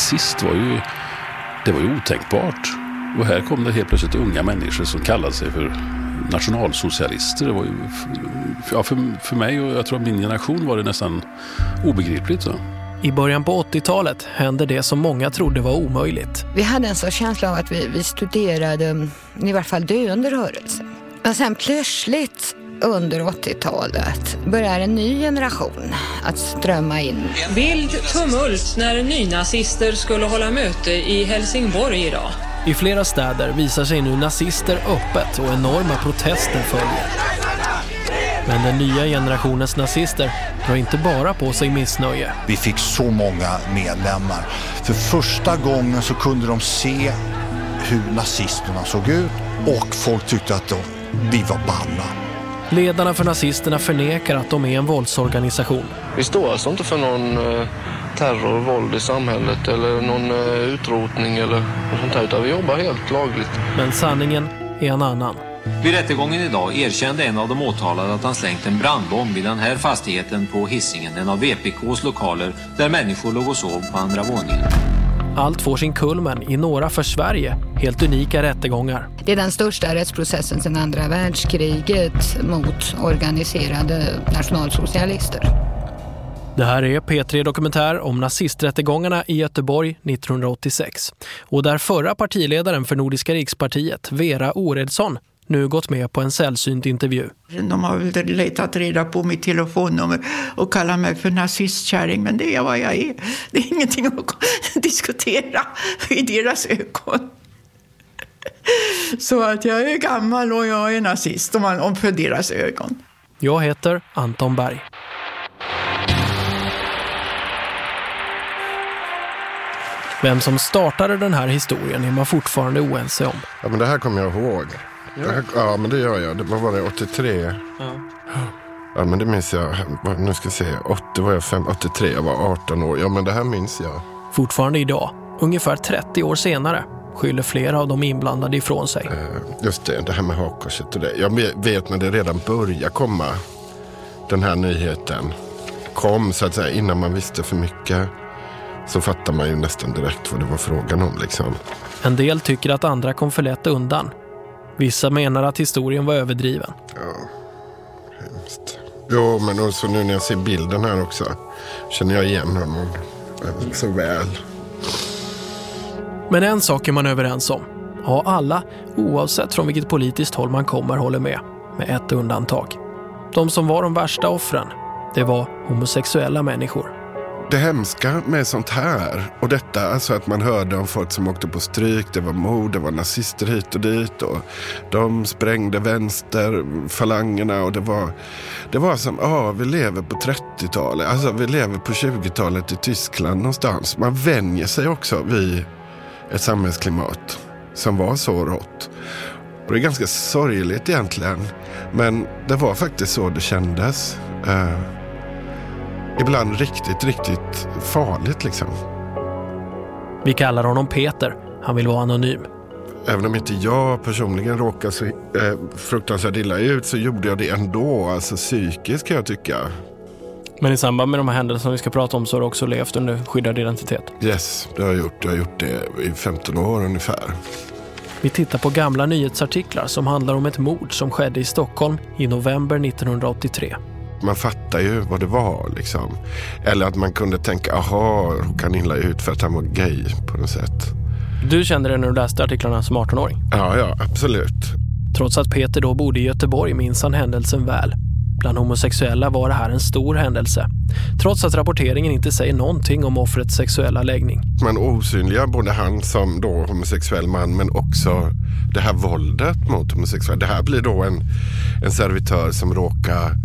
nazist var ju, det var ju otänkbart. Och här kom det helt plötsligt unga människor som kallade sig för nationalsocialister. Det var ju, ja, för, för mig och jag tror min generation var det nästan obegripligt. Så. I början på 80-talet hände det som många trodde var omöjligt. Vi hade en så känsla av att vi, vi studerade i varje fall döende rörelse. Och sen plötsligt under 80-talet börjar en ny generation att strömma in. Vild tumult när nynazister skulle hålla möte i Helsingborg idag. I flera städer visar sig nu nazister öppet och enorma protester följer. Men den nya generationens nazister drar inte bara på sig missnöje. Vi fick så många medlemmar. För första gången så kunde de se hur nazisterna såg ut och folk tyckte att de, vi var balla. Ledarna för nazisterna förnekar att de är en våldsorganisation. Vi står alltså inte för någon eh, terror och våld i samhället eller någon eh, utrotning eller något sånt här, utan vi jobbar helt lagligt. Men sanningen är en annan. Vid rättegången idag erkände en av de åtalade att han slängt en brandbomb i den här fastigheten på Hisingen, en av VPKs lokaler där människor låg och sov på andra våningen. Allt får sin kulmen i några för Sverige helt unika rättegångar. Det är den största rättsprocessen sedan andra världskriget mot organiserade nationalsocialister. Det här är P3 Dokumentär om nazisträttegångarna i Göteborg 1986 och där förra partiledaren för Nordiska rikspartiet, Vera Oredsson, nu gått med på en sällsynt intervju. De har väl letat reda på mitt telefonnummer och kallar mig för nazistkärring, men det är vad jag är. Det är ingenting att diskutera i deras ögon. Så att jag är gammal och jag är nazist om man, om för deras ögon. Jag heter Anton Berg. Vem som startade den här historien är man fortfarande oense om. Ja, men det här kommer jag ihåg. Här, ja, men det gör jag. Det var det 83. Ja. ja, men det minns jag. Nu ska jag se. 80 var jag 5, 83. Jag var 18 år. Ja, men det här minns jag. Fortfarande idag, ungefär 30 år senare, skyller flera av de inblandade ifrån sig. Eh, just det, det här med hakkorset och det. Jag vet när det redan började komma, den här nyheten kom så att säga innan man visste för mycket så fattar man ju nästan direkt vad det var frågan om. Liksom. En del tycker att andra kom för lätt undan. Vissa menar att historien var överdriven. Ja, hemskt. Jo, men också nu när jag ser bilden här också känner jag igen honom så väl. Men en sak är man överens om. Ja, alla, oavsett från vilket politiskt håll man kommer, håller med. Med ett undantag. De som var de värsta offren, det var homosexuella människor det hemska med sånt här och detta, alltså att man hörde om folk som åkte på stryk, det var mord, det var nazister hit och dit och de sprängde vänsterfalangerna och det var, det var som, ja ah, vi lever på 30-talet, alltså vi lever på 20-talet i Tyskland någonstans. Man vänjer sig också vid ett samhällsklimat som var så rått. Och det är ganska sorgligt egentligen, men det var faktiskt så det kändes. Uh, ibland riktigt, riktigt farligt liksom. Vi kallar honom Peter. Han vill vara anonym. Även om inte jag personligen råkade så eh, fruktansvärt illa ut så gjorde jag det ändå. Alltså psykiskt kan jag tycka. Men i samband med de här händelserna vi ska prata om så har du också levt under skyddad identitet? Yes, det har jag gjort. Jag har gjort det i 15 år ungefär. Vi tittar på gamla nyhetsartiklar som handlar om ett mord som skedde i Stockholm i november 1983 man fattar ju vad det var. Liksom. Eller att man kunde tänka, aha, råkade illa ut för att han var gay på något sätt. Du kände det när du läste artiklarna som 18-åring? Ja, ja, absolut. Trots att Peter då bodde i Göteborg minns han händelsen väl. Bland homosexuella var det här en stor händelse. Trots att rapporteringen inte säger någonting om offrets sexuella läggning. Man osynliggör både han som då homosexuell man men också det här våldet mot homosexuella. Det här blir då en, en servitör som råkar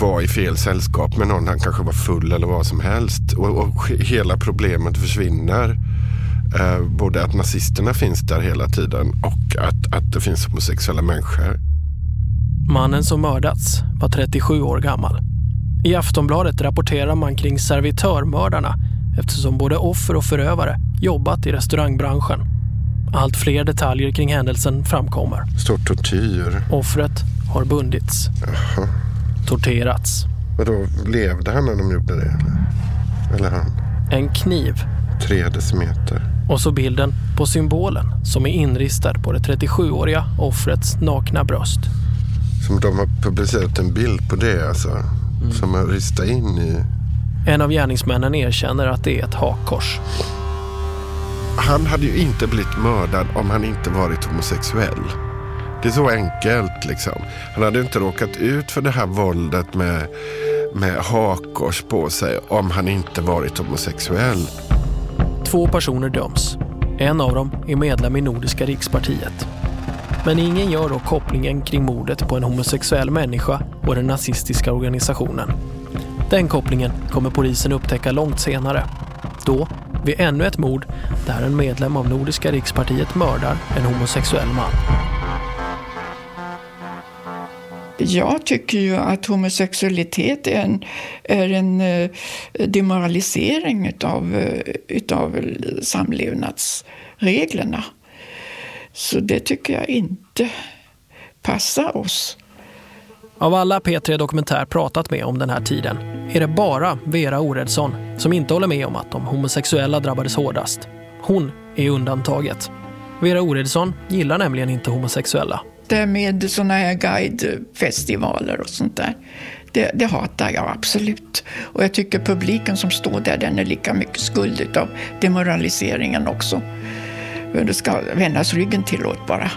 var i fel sällskap med någon. Han kanske var full eller vad som helst. Och, och hela problemet försvinner. Eh, både att nazisterna finns där hela tiden och att, att det finns homosexuella människor. Mannen som mördats var 37 år gammal. I Aftonbladet rapporterar man kring servitörmördarna eftersom både offer och förövare jobbat i restaurangbranschen. Allt fler detaljer kring händelsen framkommer. Stor tortyr. Offret har bundits. Jaha torterats. Vadå, levde han när de gjorde det? Eller, eller han? En kniv. Tre decimeter. Och så bilden på symbolen som är inristad på det 37-åriga offrets nakna bröst. Som de har publicerat en bild på det alltså. Mm. Som har ristat in i... En av gärningsmännen erkänner att det är ett hakkors. Han hade ju inte blivit mördad om han inte varit homosexuell. Det är så enkelt liksom. Han hade inte råkat ut för det här våldet med, med hakkors på sig om han inte varit homosexuell. Två personer döms. En av dem är medlem i Nordiska rikspartiet. Men ingen gör då kopplingen kring mordet på en homosexuell människa och den nazistiska organisationen. Den kopplingen kommer polisen upptäcka långt senare. Då, vid ännu ett mord där en medlem av Nordiska rikspartiet mördar en homosexuell man. Jag tycker ju att homosexualitet är en, är en eh, demoralisering utav, eh, utav samlevnadsreglerna. Så det tycker jag inte passar oss. Av alla P3 Dokumentär pratat med om den här tiden är det bara Vera Oredsson som inte håller med om att de homosexuella drabbades hårdast. Hon är undantaget. Vera Oredsson gillar nämligen inte homosexuella. Det med sådana här guidefestivaler och sånt där, det, det hatar jag absolut. Och jag tycker publiken som står där, den är lika mycket skuld av demoraliseringen också. Det ska vändas ryggen till åt bara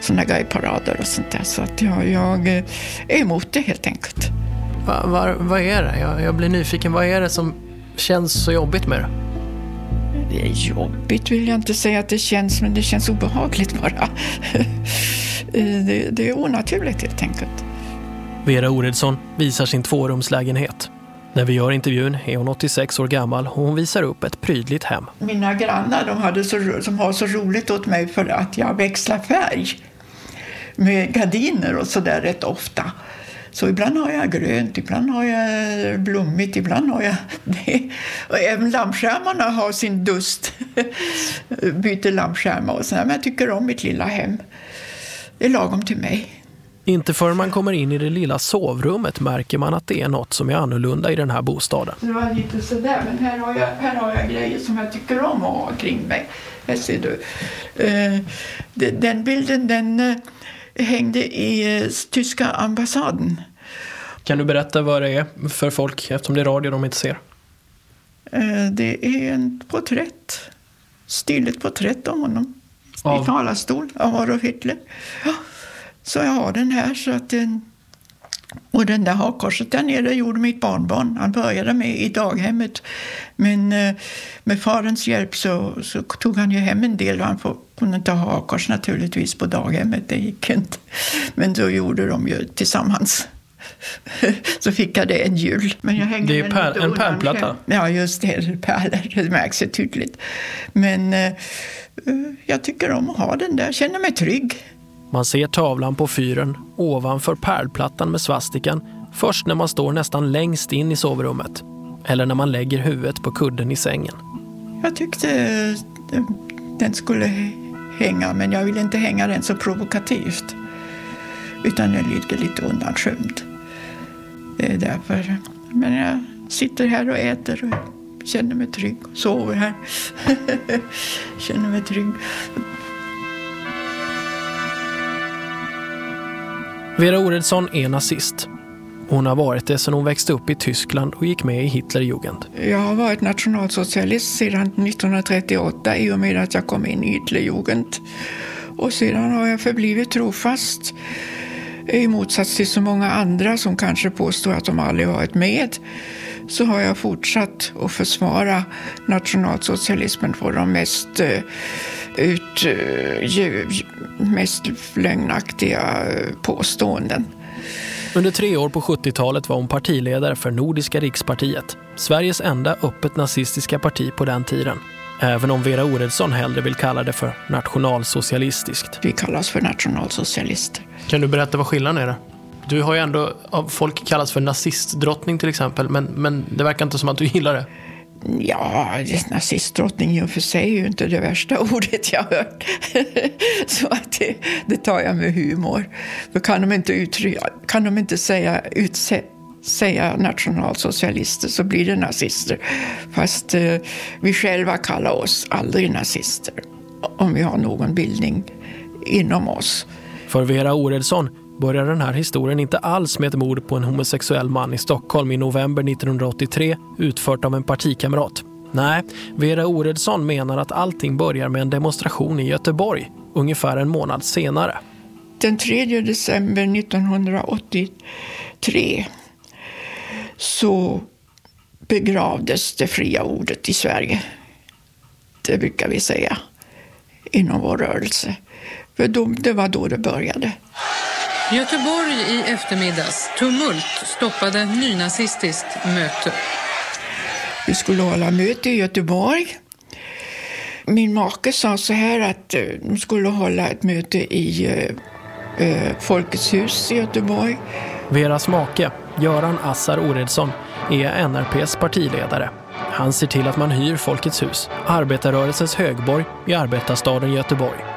Sådana guideparader och sånt där. Så att jag, jag är emot det helt enkelt. Va, va, vad är det? Jag, jag blir nyfiken. Vad är det som känns så jobbigt med det? Det är jobbigt vill jag inte säga att det känns, men det känns obehagligt bara. det, det är onaturligt helt enkelt. Vera Oredsson visar sin tvårumslägenhet. När vi gör intervjun är hon 86 år gammal och hon visar upp ett prydligt hem. Mina grannar de hade så, som har så roligt åt mig för att jag växlar färg med gardiner och sådär rätt ofta. Så ibland har jag grönt, ibland har jag blommigt, ibland har jag det. Och även lampskärmarna har sin dust. Byter lampskärmar och sådär. Men jag tycker om mitt lilla hem. Det är lagom till mig. Inte förrän man kommer in i det lilla sovrummet märker man att det är något som är annorlunda i den här bostaden. Det var lite sådär, men här har jag, här har jag grejer som jag tycker om att ha kring mig. Här ser du. Eh, den bilden den eh, hängde i eh, tyska ambassaden. Kan du berätta vad det är för folk, eftersom det är radio de inte ser? Det är en porträtt. Stiligt porträtt av honom. Av? I talarstol av Adolf Hitler. Ja. Så jag har den här. Så att den, och den där hakkorset där nere gjorde mitt barnbarn. Han började med i daghemmet. Men eh, med farens hjälp så, så, tog han ju hem en del. Han kunde inte ha hakkors naturligtvis på daghemmet. Det gick inte. Men då gjorde de ju tillsammans. så fick jag det en jul. Men jag hängde det är pär, en pärlplatta? Ja, just det. Pärlor. Det märks ju tydligt. Men eh, jag tycker om att ha den där. Känner mig trygg. Man ser tavlan på fyren ovanför pärlplattan med svastikan först när man står nästan längst in i sovrummet eller när man lägger huvudet på kudden i sängen. Jag tyckte eh, den skulle hänga, men jag vill inte hänga den så provokativt. Utan den ligger lite undanskymd. Det är därför. Men jag sitter här och äter och känner mig trygg. Sover här. känner mig trygg. Vera Oredsson är nazist. Hon har varit det sedan hon växte upp i Tyskland och gick med i Hitlerjugend. Jag har varit nationalsocialist sedan 1938 i och med att jag kom in i Hitlerjugend. Och sedan har jag förblivit trofast i motsats till så många andra som kanske påstår att de aldrig varit med så har jag fortsatt att försvara nationalsocialismen på de mest eh, ut, uh, mest lögnaktiga påståenden. Under tre år på 70-talet var hon partiledare för Nordiska rikspartiet, Sveriges enda öppet nazistiska parti på den tiden. Även om Vera Oredsson hellre vill kalla det för nationalsocialistiskt. Vi kallas för nationalsocialister. Kan du berätta vad skillnaden är? Du har ju ändå av folk kallats för nazistdrottning till exempel, men, men det verkar inte som att du gillar det. Ja, nazistdrottning i och för sig är ju inte det värsta ordet jag hört. Så att det, det, tar jag med humor. För kan de inte, uttrycka, kan de inte säga utse, säga nationalsocialister så blir det nazister. Fast eh, vi själva kallar oss aldrig nazister om vi har någon bildning inom oss. För Vera Oredsson börjar den här historien inte alls med ett mord på en homosexuell man i Stockholm i november 1983 utfört av en partikamrat. Nej, Vera Oredsson menar att allting börjar med en demonstration i Göteborg ungefär en månad senare. Den 3 december 1983 så begravdes det fria ordet i Sverige. Det brukar vi säga inom vår rörelse. För då, det var då det började. Göteborg i eftermiddags. Tumult stoppade nynazistiskt möte. Vi skulle hålla möte i Göteborg. Min make sa så här att eh, de skulle hålla ett möte i eh, eh, Folkets hus i Göteborg. Veras make, Göran Assar Oredsson, är NRPs partiledare. Han ser till att man hyr Folkets hus, arbetarrörelsens högborg i arbetarstaden Göteborg.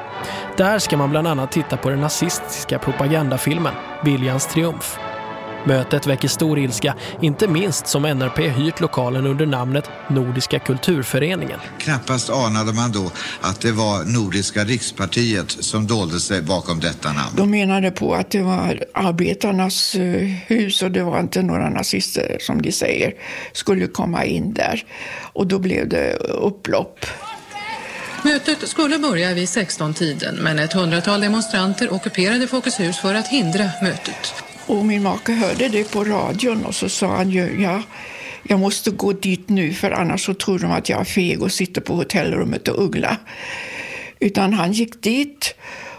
Där ska man bland annat titta på den nazistiska propagandafilmen Viljans triumf. Mötet väcker stor ilska, inte minst som NRP hyrt lokalen under namnet Nordiska kulturföreningen. Knappast anade man då att det var Nordiska rikspartiet som dolde sig bakom detta namn. De menade på att det var arbetarnas eh, hus och det var inte några nazister som de säger skulle komma in där. Och då blev det upplopp. Mötet skulle börja vid 16-tiden men ett hundratal demonstranter ockuperade Folkets hus för att hindra mötet. Och min make hörde det på radion och så sa han ju, ja, jag måste gå dit nu för annars så tror de att jag är feg och sitter på hotellrummet och uggla. Utan han gick dit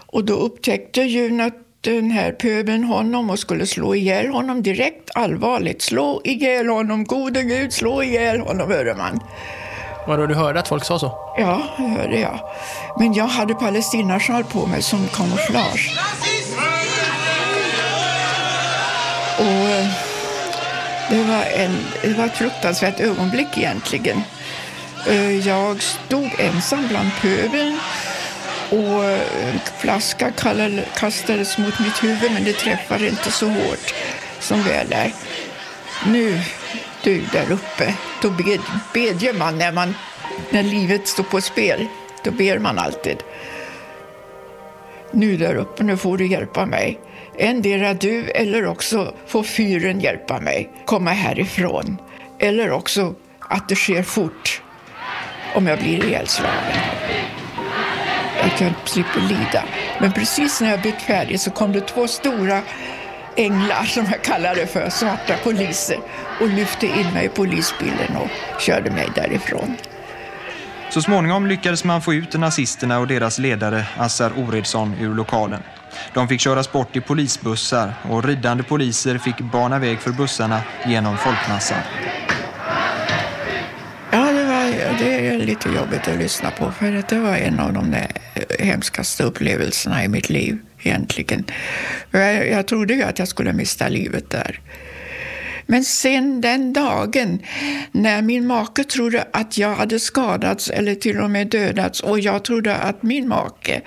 och då upptäckte ju den här pöbeln honom och skulle slå ihjäl honom direkt allvarligt. Slå ihjäl honom, gode gud, slå ihjäl honom, hörde man. Vadå, du hörde att folk sa så? Ja, det hörde jag. Men jag hade palestinasjal på mig som kamouflage. Och eh, det var, en, det var ett fruktansvärt ögonblick egentligen. Eh, jag stod ensam bland pöbeln och en flaska kastades mot mitt huvud men det träffade inte så hårt som väl är. Nu, du där uppe, då bed, bedjer man när, man när livet står på spel. Då ber man alltid. Nu där uppe, nu får du hjälpa mig. Endera du eller också får fyren hjälpa mig komma härifrån. Eller också att det sker fort om jag blir ihjälslagen. Att jag slipper lida. Men precis när jag blivit färdig så kom det två stora änglar, som jag kallar det för, svarta poliser och lyfte in mig i polisbilen och körde mig därifrån. Så småningom lyckades man få ut nazisterna och deras ledare Assar Oredsson ur lokalen. De fick köras bort i polisbussar och ridande poliser fick bana väg för bussarna genom folkmassan. Det, det är lite jobbigt att lyssna på för det var en av de där hemskaste upplevelserna i mitt liv egentligen. Jag, jag trodde ju att jag skulle mista livet där. Men sen den dagen när min make trodde att jag hade skadats eller till och med dödats och jag trodde att min make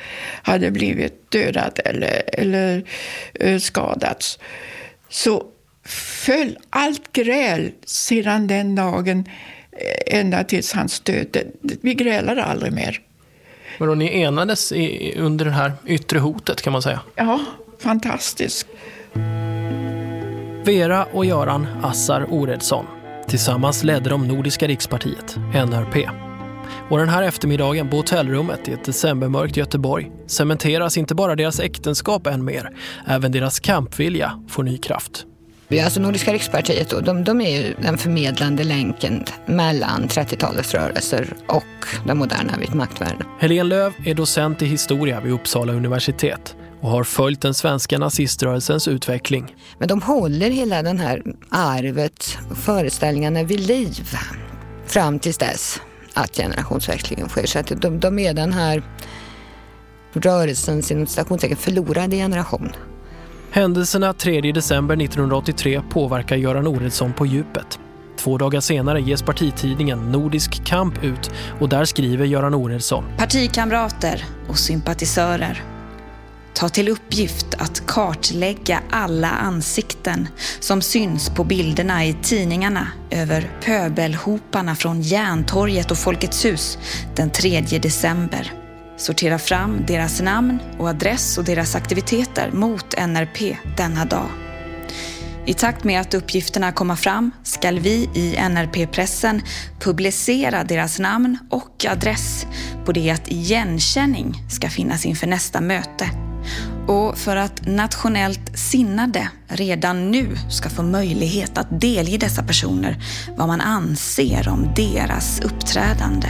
hade blivit dödad eller, eller eh, skadats så föll allt gräl sedan den dagen ända tills hans död. Vi grälade aldrig mer. Men ni enades i, under det här yttre hotet kan man säga? Ja, fantastiskt. Vera och Göran Assar Oredsson. Tillsammans ledde de Nordiska rikspartiet, NRP. Och den här eftermiddagen på hotellrummet i ett decembermörkt Göteborg cementeras inte bara deras äktenskap än mer, även deras kampvilja får ny kraft. Alltså Nordiska rikspartiet då, de, de är ju den förmedlande länken mellan 30-talets rörelser och den moderna vitmaktvärlden. Helene Löv är docent i historia vid Uppsala universitet och har följt den svenska naziströrelsens utveckling. Men de håller hela den här arvet, föreställningarna vid liv fram tills dess att generationsväxlingen sker. Så att de, de är den här rörelsens inom citationstecken förlorade generation. Händelserna 3 december 1983 påverkar Göran Oredsson på djupet. Två dagar senare ges partitidningen Nordisk kamp ut och där skriver Göran Oredsson. Partikamrater och sympatisörer ta till uppgift att kartlägga alla ansikten som syns på bilderna i tidningarna över pöbelhoparna från Järntorget och Folkets hus den 3 december. Sortera fram deras namn och adress och deras aktiviteter mot NRP denna dag. I takt med att uppgifterna kommer fram skall vi i NRP-pressen publicera deras namn och adress på det att igenkänning ska finnas inför nästa möte. Och för att nationellt sinnade redan nu ska få möjlighet att delge dessa personer vad man anser om deras uppträdande.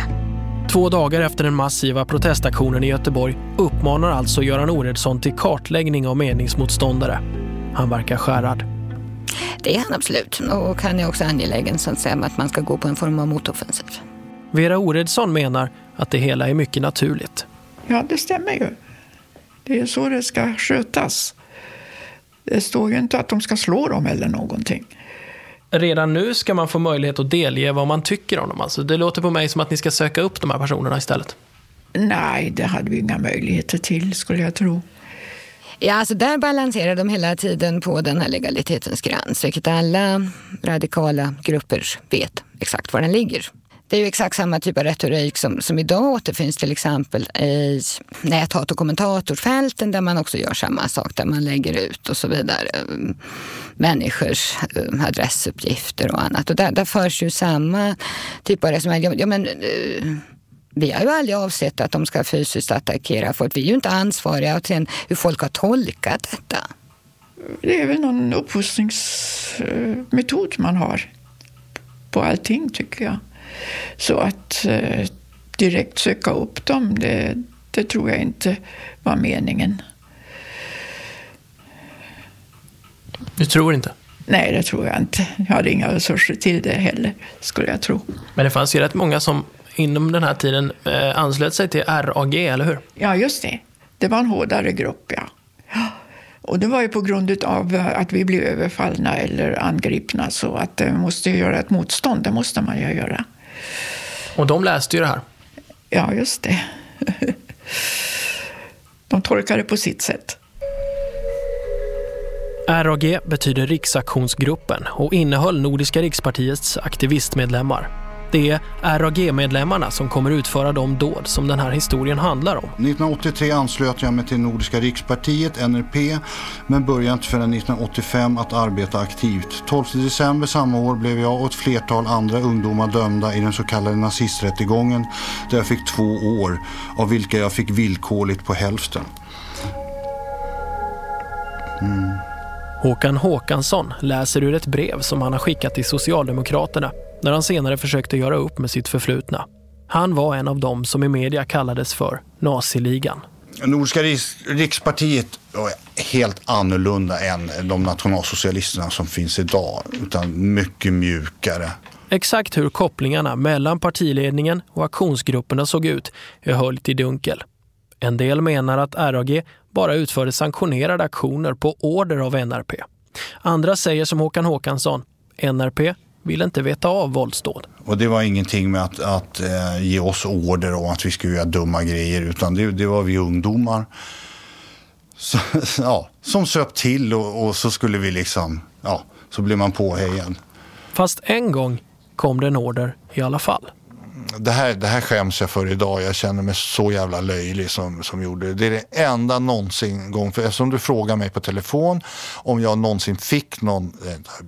Två dagar efter den massiva protestaktionen i Göteborg uppmanar alltså Göran Oredsson till kartläggning av meningsmotståndare. Han verkar skärrad. Det är han absolut. Och han är också angelägen så att, säga, att man ska gå på en form av motoffensiv. Vera Oredsson menar att det hela är mycket naturligt. Ja, det stämmer ju. Det är så det ska skötas. Det står ju inte att de ska slå dem eller någonting. Redan nu ska man få möjlighet att delge vad man tycker om dem. Alltså, det låter på mig som att ni ska söka upp de här personerna istället. Nej, det hade vi inga möjligheter till skulle jag tro. Ja, alltså där balanserar de hela tiden på den här legalitetens gräns, vilket alla radikala grupper vet exakt var den ligger. Det är ju exakt samma typ av retorik som, som idag återfinns till exempel i näthat och kommentatorsfälten där man också gör samma sak, där man lägger ut och så vidare um, människors um, adressuppgifter och annat. Och där, där förs ju samma typ av resonemang. Ja, men, eh, vi har ju aldrig avsett att de ska fysiskt attackera folk. Vi är ju inte ansvariga till hur folk har tolkat detta. Det är väl någon uppfostringsmetod man har på allting, tycker jag. Så att eh, direkt söka upp dem, det, det tror jag inte var meningen. Du tror inte? Nej, det tror jag inte. Jag hade inga resurser till det heller, skulle jag tro. Men det fanns ju rätt många som inom den här tiden eh, anslöt sig till RAG, eller hur? Ja, just det. Det var en hårdare grupp, ja. Och det var ju på grund av eh, att vi blev överfallna eller angripna så att vi måste göra ett motstånd, det måste man ju göra. Och de läste ju det här? Ja, just det. De tolkade på sitt sätt. RAG betyder Riksaktionsgruppen och innehöll Nordiska rikspartiets aktivistmedlemmar. Det är RAG-medlemmarna som kommer utföra de dåd som den här historien handlar om. 1983 anslöt jag mig till Nordiska rikspartiet, NRP, men började inte förrän 1985 att arbeta aktivt. 12 december samma år blev jag och ett flertal andra ungdomar dömda i den så kallade nazisträttegången där jag fick två år, av vilka jag fick villkorligt på hälften. Mm. Håkan Håkansson läser ur ett brev som han har skickat till Socialdemokraterna när han senare försökte göra upp med sitt förflutna. Han var en av dem som i media kallades för naziligan. Nordiska rikspartiet var helt annorlunda än de nationalsocialisterna som finns idag, utan mycket mjukare. Exakt hur kopplingarna mellan partiledningen och aktionsgrupperna såg ut är höljt i dunkel. En del menar att RAG bara utförde sanktionerade aktioner på order av NRP. Andra säger som Håkan Håkansson, NRP ville inte veta av våldsdåd. Och det var ingenting med att, att eh, ge oss order om att vi skulle göra dumma grejer utan det, det var vi ungdomar så, ja, som söp till och, och, så skulle vi liksom, ja, så blev man påhejen. Fast en gång kom det en order i alla fall. Det här, det här skäms jag för idag. Jag känner mig så jävla löjlig som, som gjorde det. Det är det enda någonsin gång, för eftersom du frågar mig på telefon om jag någonsin fick någon eh,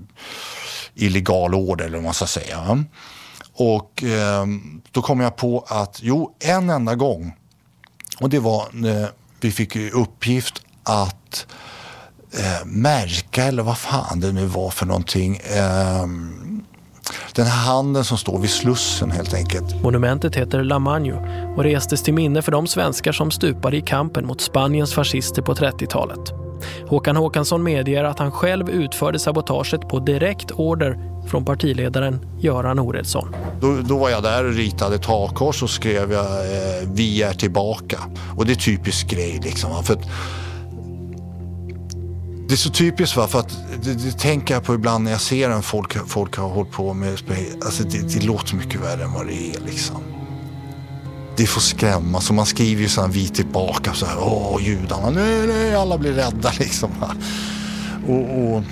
illegal order eller vad man ska säga. Och eh, då kom jag på att jo, en enda gång och det var när vi fick uppgift att eh, märka eller vad fan det nu var för någonting. Eh, den här handen som står vid Slussen helt enkelt. Monumentet heter La Magno och restes till minne för de svenskar som stupade i kampen mot Spaniens fascister på 30-talet. Håkan Håkansson medger att han själv utförde sabotaget på direkt order från partiledaren Göran Oredsson. Då, då var jag där och ritade takkors och skrev jag eh, “Vi är tillbaka”. Och det är typisk grej liksom. För att, det är så typiskt va, för att det, det, tänker jag på ibland när jag ser en folk, folk har hållit på med. Alltså det, det låter mycket värre än vad det är liksom det får skrämmas och man skriver ju sådana vit tillbaka så här, åh judarna, nej, nej, alla blir rädda liksom. Och, och,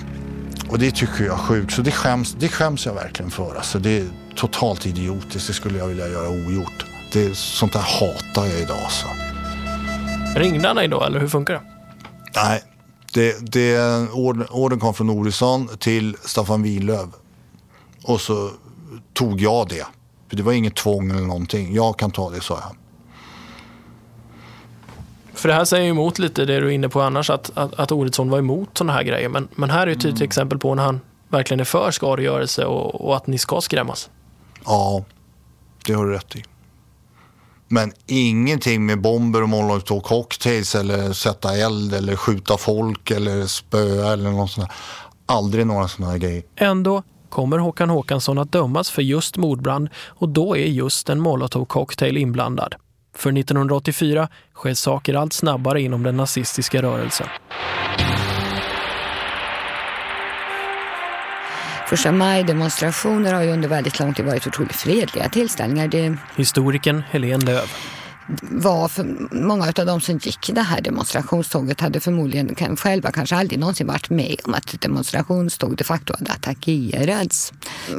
och det tycker jag är sjukt, så det skäms, det skäms jag verkligen för. Alltså, det är totalt idiotiskt, det skulle jag vilja göra ogjort. Det, sånt där hatar jag idag. Så. Ringde han dig då eller hur funkar det? Nej, det, det, orden kom från Norisson till Staffan Winlöf. Och så tog jag det. För det var inget tvång eller någonting. Jag kan ta det, sa jag. För det här säger ju emot lite det du är inne på annars, att, att, att Oredsson var emot sådana här grejer. Men, men här är ett tydligt mm. exempel på när han verkligen är för skadegörelse och, och att ni ska skrämmas. Ja, det har du rätt i. Men ingenting med bomber och molotov cocktails eller sätta eld eller skjuta folk eller spöa eller något sånt. Aldrig några sådana här grejer. Ändå kommer Håkan Håkansson att dömas för just mordbrand och då är just en molotov cocktail inblandad. För 1984 sker saker allt snabbare inom den nazistiska rörelsen. Första maj-demonstrationer har ju under väldigt lång tid varit otroligt fredliga tillställningar. Det... Historikern Helene Löv var för många av de som gick det här demonstrationståget hade förmodligen själva kanske aldrig någonsin varit med om att ett demonstrationståg de facto hade attackerats.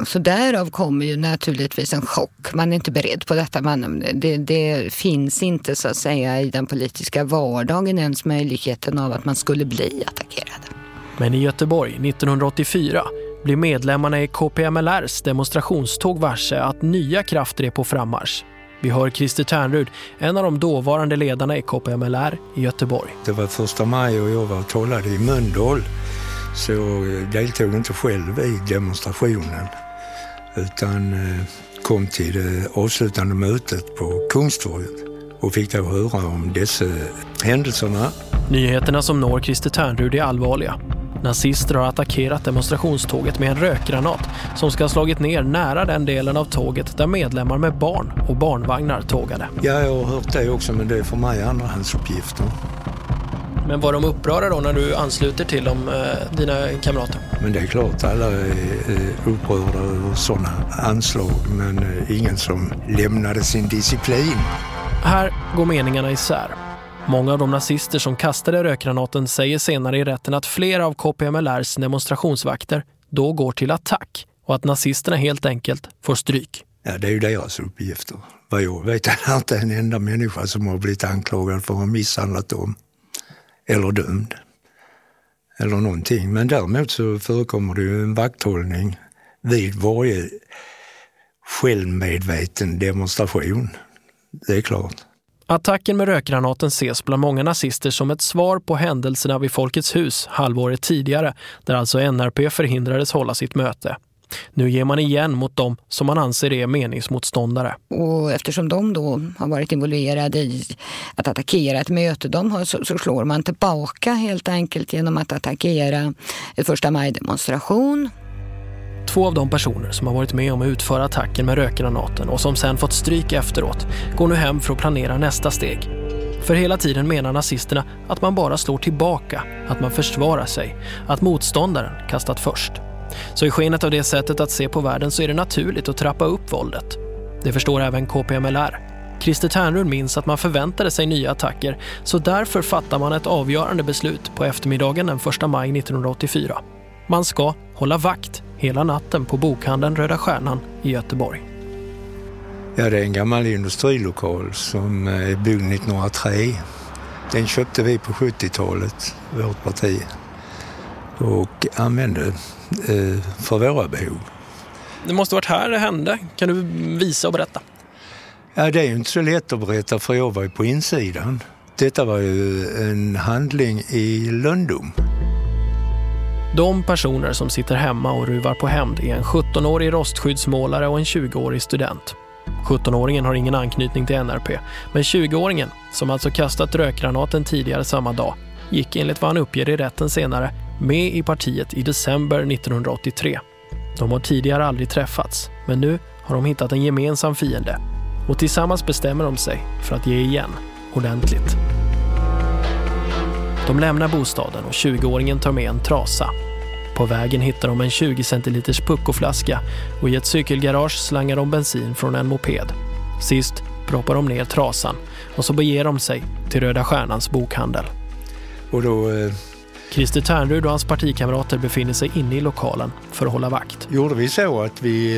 Så därav kommer ju naturligtvis en chock. Man är inte beredd på detta. Man, det, det finns inte så att säga i den politiska vardagen ens möjligheten av att man skulle bli attackerad. Men i Göteborg 1984 blir medlemmarna i KPMLRs demonstrationståg varse att nya krafter är på frammarsch. Vi hör Christer Ternrud, en av de dåvarande ledarna i KPMLR i Göteborg. Det var första maj och jag var och talade i Mölndal så jag deltog inte själv i demonstrationen utan eh, kom till det avslutande mötet på Kungstorget och fick då höra om dessa händelserna. Nyheterna som når Christer Ternrud är allvarliga. Nazister har attackerat demonstrationståget med en rökgranat som ska ha slagit ner nära den delen av tåget där medlemmar med barn och barnvagnar tågade. Ja, jag har hört det också, men det är för mig andrahandsuppgifter. Men var de upprörda då när du ansluter till dem, eh, dina kamrater? Men det är klart, alla är upprörda över sådana anslag, men eh, ingen som lämnade sin disciplin. Här går meningarna isär. Många av de nazister som kastade rökgranaten säger senare i rätten att flera av KPMLRs demonstrationsvakter då går till attack och att nazisterna helt enkelt får stryk. Ja, det är ju deras uppgifter. Vad jag vet är det inte en enda människa som har blivit anklagad för att ha misshandlat dem. Eller dömd. Eller någonting. Men däremot så förekommer det ju en vakthållning vid varje självmedveten demonstration. Det är klart. Attacken med rökgranaten ses bland många nazister som ett svar på händelserna vid Folkets hus halvåret tidigare, där alltså NRP förhindrades hålla sitt möte. Nu ger man igen mot dem som man anser är meningsmotståndare. Och eftersom de då har varit involverade i att attackera ett möte de har, så, så slår man tillbaka helt enkelt genom att attackera en första maj-demonstration Två av de personer som har varit med om att utföra attacken med rökgranaten och som sen fått stryk efteråt går nu hem för att planera nästa steg. För hela tiden menar nazisterna att man bara slår tillbaka, att man försvarar sig, att motståndaren kastat först. Så i skenet av det sättet att se på världen så är det naturligt att trappa upp våldet. Det förstår även KPMLR. Christer Ternrud minns att man förväntade sig nya attacker så därför fattar man ett avgörande beslut på eftermiddagen den 1 maj 1984. Man ska hålla vakt hela natten på bokhandeln Röda Stjärnan i Göteborg. Ja, det är en gammal industrilokal som är byggd 1903. Den köpte vi på 70-talet, vårt parti, och använde eh, för våra behov. Det måste varit här det hände. Kan du visa och berätta? Ja, det är ju inte så lätt att berätta för jag var ju på insidan. Detta var ju en handling i Lundum. De personer som sitter hemma och ruvar på hämnd är en 17-årig rostskyddsmålare och en 20-årig student. 17-åringen har ingen anknytning till NRP, men 20-åringen, som alltså kastat rökgranaten tidigare samma dag, gick enligt vad han uppger i rätten senare med i partiet i december 1983. De har tidigare aldrig träffats, men nu har de hittat en gemensam fiende och tillsammans bestämmer de sig för att ge igen ordentligt. De lämnar bostaden och 20-åringen tar med en trasa. På vägen hittar de en 20 centiliters puckoflaska och i ett cykelgarage slangar de bensin från en moped. Sist proppar de ner trasan och så beger de sig till Röda Stjärnans bokhandel. Och då... Eh... Christer Ternrud och hans partikamrater befinner sig inne i lokalen för att hålla vakt. Gjorde vi så att vi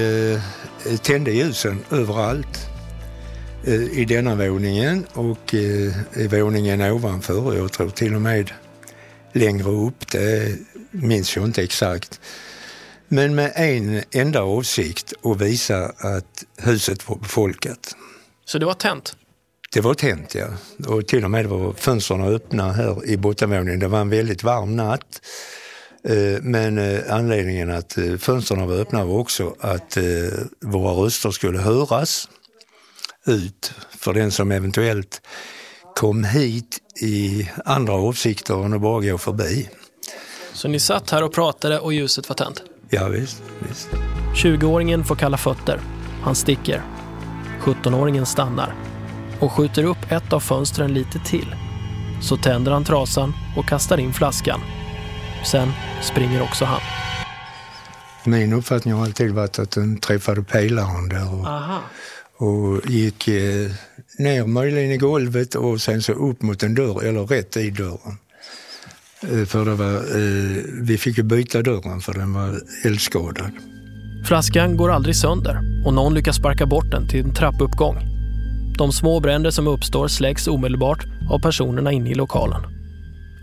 eh, tände ljusen överallt i denna våningen och eh, i våningen ovanför. Jag tror till och med längre upp, det minns jag inte exakt. Men med en enda avsikt att visa att huset var befolkat. Så det var tänt? Det var tänt, ja. Och till och med var fönstren öppna här i bottenvåningen. Det var en väldigt varm natt. Eh, men eh, anledningen att eh, fönstren var öppna var också att våra röster skulle höras ut för den som eventuellt kom hit i andra avsikter än att bara gå förbi. Så ni satt här och pratade och ljuset var tänt? Ja, visst. visst. 20-åringen får kalla fötter. Han sticker. 17-åringen stannar och skjuter upp ett av fönstren lite till. Så tänder han trasan och kastar in flaskan. Sen springer också han. Min uppfattning har alltid varit att den träffade pelaren där och, och gick eh, ner möjligen i golvet och sen så upp mot en dörr, eller rätt i dörren. Eh, för det var, eh, vi fick ju byta dörren för den var eldskadad. Flaskan går aldrig sönder och någon lyckas sparka bort den till en trappuppgång. De små bränder som uppstår släcks omedelbart av personerna inne i lokalen.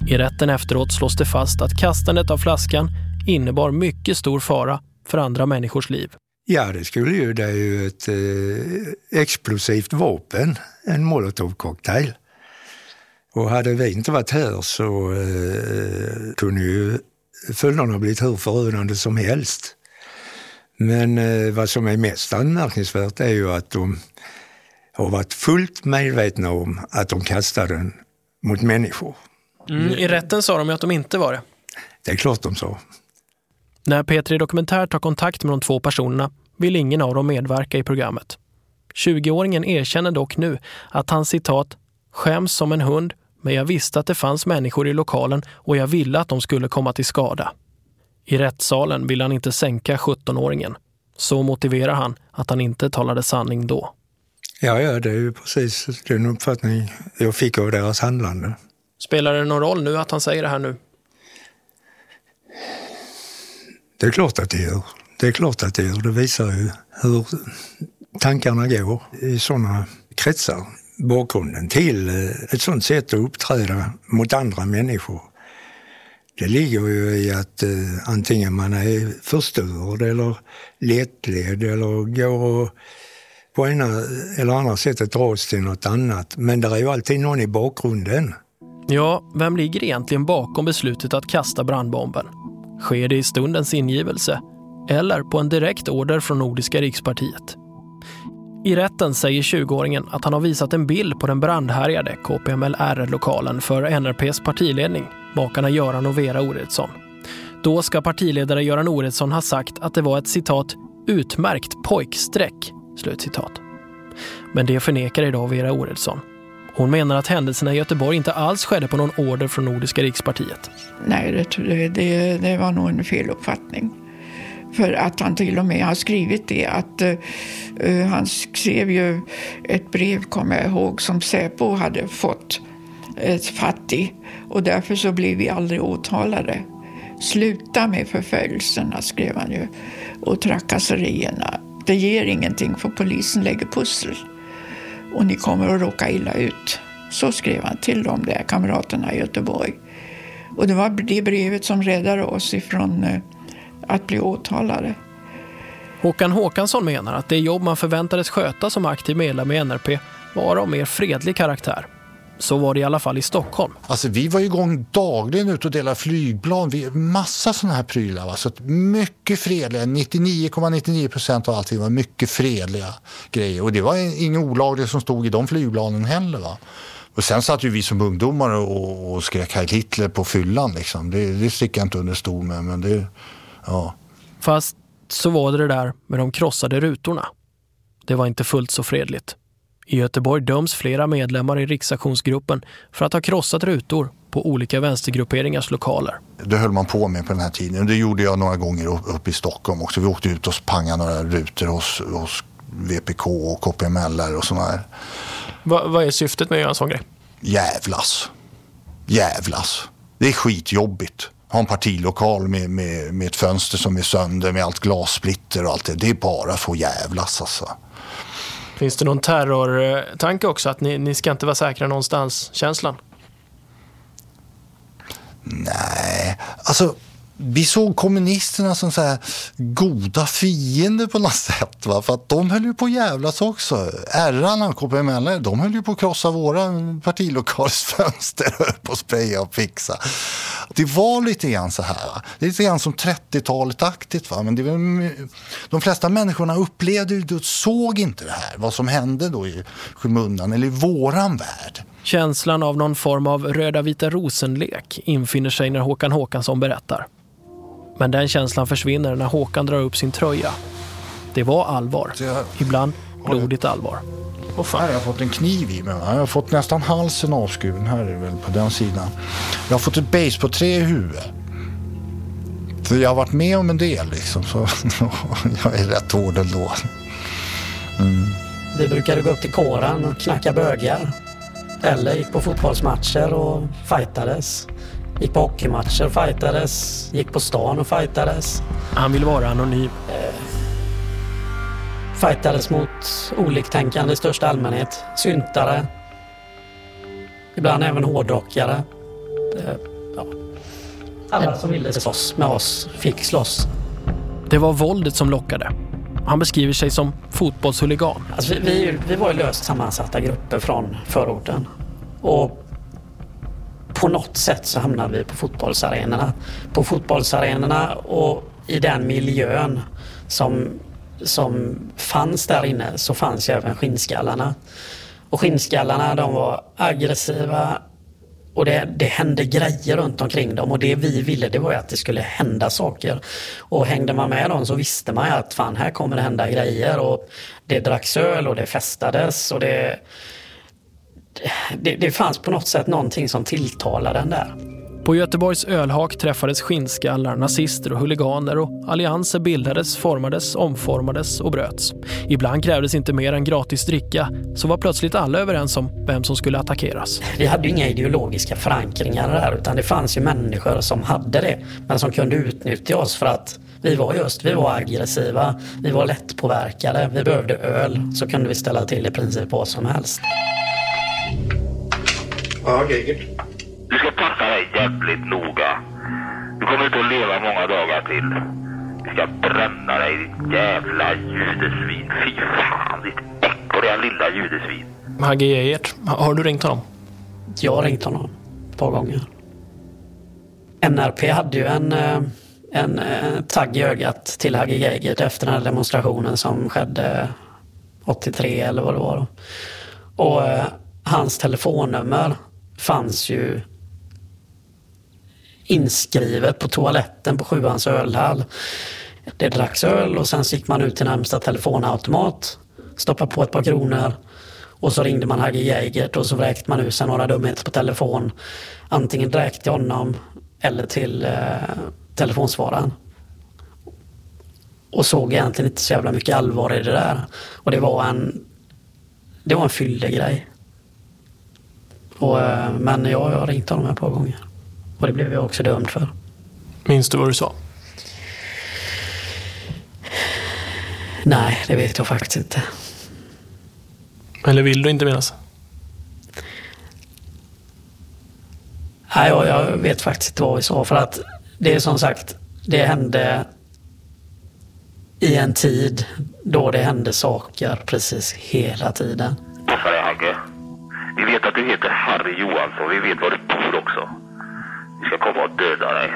I rätten efteråt slås det fast att kastandet av flaskan innebar mycket stor fara för andra människors liv. Ja, det skulle ju. Det är ju ett eh, explosivt vapen, en molotovcocktail. Och hade vi inte varit här så eh, kunde ju följderna blivit hur förödande som helst. Men eh, vad som är mest anmärkningsvärt är ju att de har varit fullt medvetna om att de kastade den mot människor. Mm, I rätten sa de ju att de inte var det. Det är klart de sa. När Petri Dokumentär tar kontakt med de två personerna vill ingen av dem medverka i programmet. 20-åringen erkänner dock nu att han citat skäms som en hund men jag visste att det fanns människor i lokalen och jag ville att de skulle komma till skada. I rättssalen vill han inte sänka 17-åringen. Så motiverar han att han inte talade sanning då. Ja, ja, det är ju precis den uppfattning jag fick av deras handlande. Spelar det någon roll nu att han säger det här nu? Det är klart att det gör. Det är klart att det gör. Det visar ju hur tankarna går i sådana kretsar bakgrunden till eh, ett sådant sätt att uppträda mot andra människor. Det ligger ju i att eh, antingen man är förstörd eller lättledd eller går och på ena eller andra sättet dras till något annat. Men det är ju alltid någon i bakgrunden. Ja, vem ligger egentligen bakom beslutet att kasta brandbomben? Sker det i stundens ingivelse eller på en direkt order från Nordiska rikspartiet? I rätten säger 20-åringen att han har visat en bild på den brandhärjade KPML-R-lokalen för NRPs partiledning, makarna Göran och Vera Oredsson. Då ska partiledare Göran Oredsson ha sagt att det var ett citat “utmärkt pojkstreck”. Slutcitat. Men det förnekar idag Vera Oredsson. Hon menar att händelserna i Göteborg inte alls skedde på någon order från Nordiska rikspartiet. Nej, det, det, det var nog en feluppfattning. För att han till och med har skrivit det att uh, han skrev ju ett brev, kommer jag ihåg, som Säpo hade fått ett fattig och därför så blev vi aldrig åtalade. Sluta med förföljelserna, skrev han ju, och trakasserierna. Det ger ingenting för polisen lägger pussel och ni kommer att råka illa ut. Så skrev han till de där kamraterna i Göteborg. Och det var det brevet som räddade oss ifrån uh, att bli åtalade. Håkan Håkansson menar att det jobb man förväntades sköta som aktiv medlem i NRP var av mer fredlig karaktär. Så var det i alla fall i Stockholm. Alltså, vi var igång dagligen ute och delade flygplan. Vi, massa sådana här prylar. Va? Så mycket fredliga. 99,99 procent av allting var mycket fredliga grejer. Och det var inget olagligt som stod i de flygplanen heller. Va? Och sen satt ju vi som ungdomar och, och skrek Heil Hitler på fyllan. Liksom. Det, det sticker jag inte under stol med. Men det, Ja. Fast så var det det där med de krossade rutorna. Det var inte fullt så fredligt. I Göteborg döms flera medlemmar i riksaktionsgruppen för att ha krossat rutor på olika vänstergrupperingars lokaler. Det höll man på med på den här tiden. Det gjorde jag några gånger uppe i Stockholm också. Vi åkte ut och pangade några rutor hos, hos VPK och KPML och sådana här. Va, vad är syftet med att göra en sån grej? Jävlas. Jävlas. Det är skitjobbigt. Ha en partilokal med, med, med ett fönster som är sönder med allt glassplitter och allt det. Det är bara för att jävlas alltså. Finns det någon terrortanke också? Att ni, ni ska inte vara säkra någonstans-känslan? Nej, alltså vi såg kommunisterna som så här goda fiender på något sätt. Va? För att de höll ju på att jävlas också. Ärrarna, KPML, de höll ju på att krossa våra partilokalsfönster och på att spraya och fixa. Det var lite grann så här. Va? Det är lite grann som 30-talet-aktigt. Va? Men det var, de flesta människorna upplevde ju, såg inte det här. Vad som hände då i skymundan eller i våran värld. Känslan av någon form av röda vita rosenlek infinner sig när Håkan Håkansson berättar. Men den känslan försvinner när Håkan drar upp sin tröja. Det var allvar. Ibland blodigt allvar. Och fan, jag har fått en kniv i mig. Jag har fått nästan halsen avskuren. Här är väl på den sidan. Jag har fått ett basebollträ i huvudet. För jag har varit med om en del liksom. Så jag är rätt hård ändå. Mm. Vi brukade gå upp till kåren och knacka bögar. Eller gick på fotbollsmatcher och fightades. Gick på hockeymatcher och fightades. Gick på stan och fightades. Han vill vara anonym. Eh, fightades mot oliktänkande i största allmänhet. Syntare. Ibland även hårdrockare. Eh, ja. Alla som ville slåss med oss fick slåss. Det var våldet som lockade. Han beskriver sig som fotbollshuligan. Alltså vi, vi, vi var ju löst sammansatta grupper från förorten. Och på något sätt så hamnade vi på fotbollsarenorna. På fotbollsarenorna och i den miljön som, som fanns där inne så fanns ju även skinnskallarna. Och skinnskallarna de var aggressiva och det, det hände grejer runt omkring dem och det vi ville det var ju att det skulle hända saker. Och hängde man med dem så visste man ju att fan här kommer det hända grejer och det dracks öl och det festades och det det, det fanns på något sätt någonting som tilltalade den där. På Göteborgs ölhak träffades skinnskallar, nazister och huliganer och allianser bildades, formades, omformades och bröts. Ibland krävdes inte mer än gratis dricka, så var plötsligt alla överens om vem som skulle attackeras. Vi hade inga ideologiska förankringar där, utan det fanns ju människor som hade det, men som kunde utnyttja oss för att vi var just, vi var aggressiva, vi var lättpåverkade, vi behövde öl, så kunde vi ställa till i princip vad som helst. Ja, Geigert. Du ska passa dig jävligt noga. Du kommer inte att leva många dagar till. Du ska bränna dig, ditt jävla judesvin. Fy fan, ditt äckliga lilla judesvin. Hagge Geigert, har du ringt honom? Jag har ringt honom ett par gånger. NRP hade ju en, eh, en, en eh, tagg i ögat till Hagge Geigert efter den här demonstrationen som skedde 83 eller vad det var. Och eh, hans telefonnummer fanns ju inskrivet på toaletten på Sjuans ölhall. Det dracks öl och sen gick man ut till närmsta telefonautomat, stoppade på ett par kronor och så ringde man Hagge Geigert och så vräkte man ur sig några dumheter på telefon. Antingen direkt till honom eller till eh, telefonsvararen. Och såg egentligen inte så jävla mycket allvar i det där. Och det var en, det var en fyllegrej. Och, eh, men jag har ringt honom ett par gånger. Och det blev jag också dömd för. Minns du vad du sa? Nej, det vet jag faktiskt inte. Eller vill du inte minnas? Nej, jag, jag vet faktiskt inte vad vi sa. För att det är som sagt, det hände i en tid då det hände saker precis hela tiden. Vi vet att du heter Harry Johansson. Vi vet var du bor också. Vi ska komma och döda dig.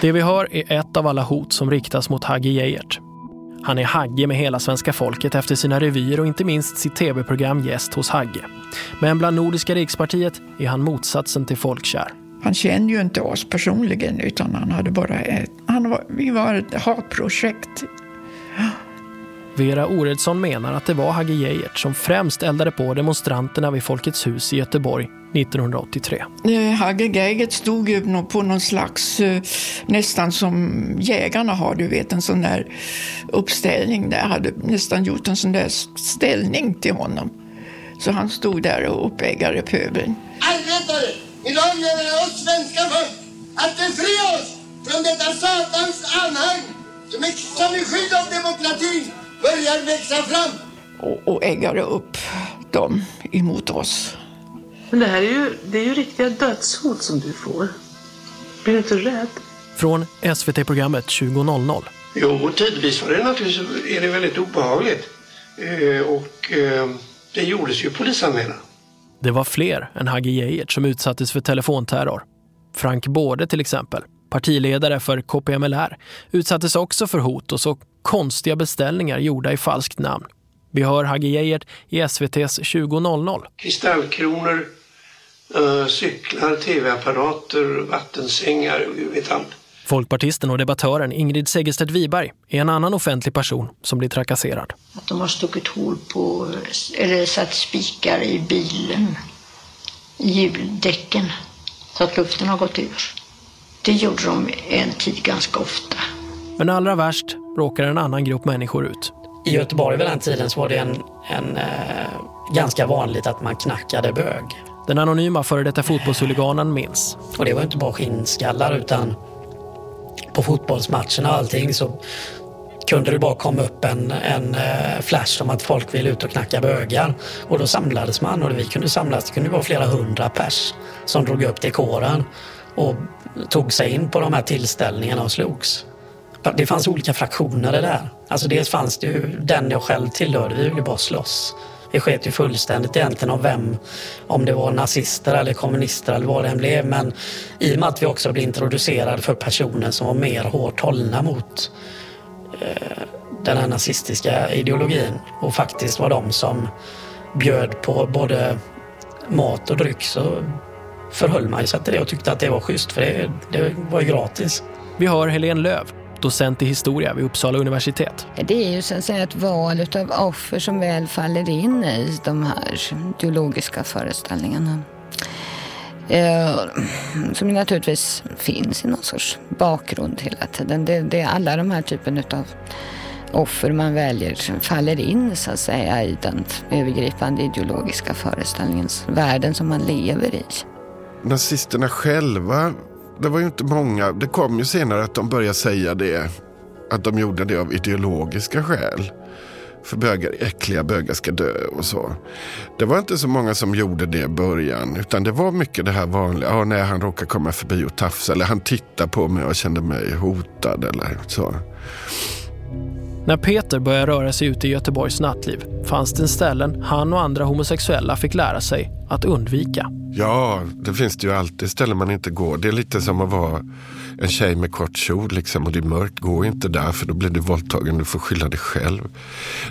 Det vi hör är ett av alla hot som riktas mot Hagge Geijert. Han är Hagge med hela svenska folket efter sina revyer och inte minst sitt tv-program Gäst hos Hagge. Men bland Nordiska rikspartiet är han motsatsen till folkkär. Han kände ju inte oss personligen utan han hade bara ett, han var, vi var ett hatprojekt. Vera Oredsson menar att det var Hagge Geijert som främst eldade på demonstranterna vid Folkets hus i Göteborg 1983. Hagge Geigert stod ju på någon slags, eh, nästan som jägarna har, du vet en sån där uppställning där, hade nästan gjort en sån där ställning till honom. Så han stod där och uppeggade pöbeln. Arbetare, idag det oss svenska folk att befria oss från detta satans anhang som i, som i skydd av demokratin börjar växa fram. Och, och äggade upp dem emot oss. Men det här är ju, det är ju riktiga dödshot som du får. Blir du inte rädd? Från SVT-programmet 20.00. Jo, tidvis var det naturligtvis är det väldigt obehagligt. Eh, och eh, det gjordes ju polisanmälan. Det var fler än Hagge Geijert som utsattes för telefonterror. Frank Både till exempel, partiledare för KPMLR, utsattes också för hot och så konstiga beställningar gjorda i falskt namn. Vi hör Hagge Geijert i SVTs 20.00. Kristallkronor, uh, cyklar, tv-apparater, vattensängar, gud vet allt. Folkpartisten och debattören Ingrid Segerstedt Wiberg är en annan offentlig person som blir trakasserad. Att de har stuckit hål på, eller satt spikar i bilen, i hjuldäcken, så att luften har gått ur. Det gjorde de en tid ganska ofta. Men allra värst råkar en annan grupp människor ut. I Göteborg vid den tiden så var det en, en eh, ganska vanligt att man knackade bög. Den anonyma före detta fotbollshuliganen minns. Och det var inte bara skinnskallar utan på fotbollsmatcherna och allting så kunde det bara komma upp en, en eh, flash om att folk ville ut och knacka bögar. Och då samlades man och vi kunde samlas, det kunde vara flera hundra pers som drog upp kåren och tog sig in på de här tillställningarna och slogs. Det fanns olika fraktioner det där. Alltså dels fanns det ju den jag själv tillhörde, vi ville bara slåss. Vi sket ju fullständigt egentligen om vem, om det var nazister eller kommunister eller vad det än blev. Men i och med att vi också blev introducerade för personer som var mer hårt hållna mot eh, den här nazistiska ideologin och faktiskt var de som bjöd på både mat och dryck så förhöll man sig till det och tyckte att det var schysst för det, det var ju gratis. Vi har Helene Löv, docent i historia vid Uppsala universitet. Det är ju så att säga ett val av offer som väl faller in i de här ideologiska föreställningarna. Eh, som naturligtvis finns i någon sorts bakgrund hela tiden. Det, det är alla de här typen av offer man väljer faller in så att säga i den övergripande ideologiska föreställningens världen som man lever i. Nazisterna själva det var ju inte många. Det kom ju senare att de började säga det. Att de gjorde det av ideologiska skäl. För bögar, äckliga bögar ska dö och så. Det var inte så många som gjorde det i början. Utan det var mycket det här vanliga. Ja, när han råkade komma förbi och tafsa. Eller han tittade på mig och kände mig hotad eller så. När Peter började röra sig ute i Göteborgs nattliv fanns det ställen han och andra homosexuella fick lära sig att undvika. Ja, det finns det ju alltid ställen man inte går. Det är lite som att vara en tjej med kort kjol liksom, och det är mörkt. Gå inte där för då blir du våldtagen. Du får skylla dig själv.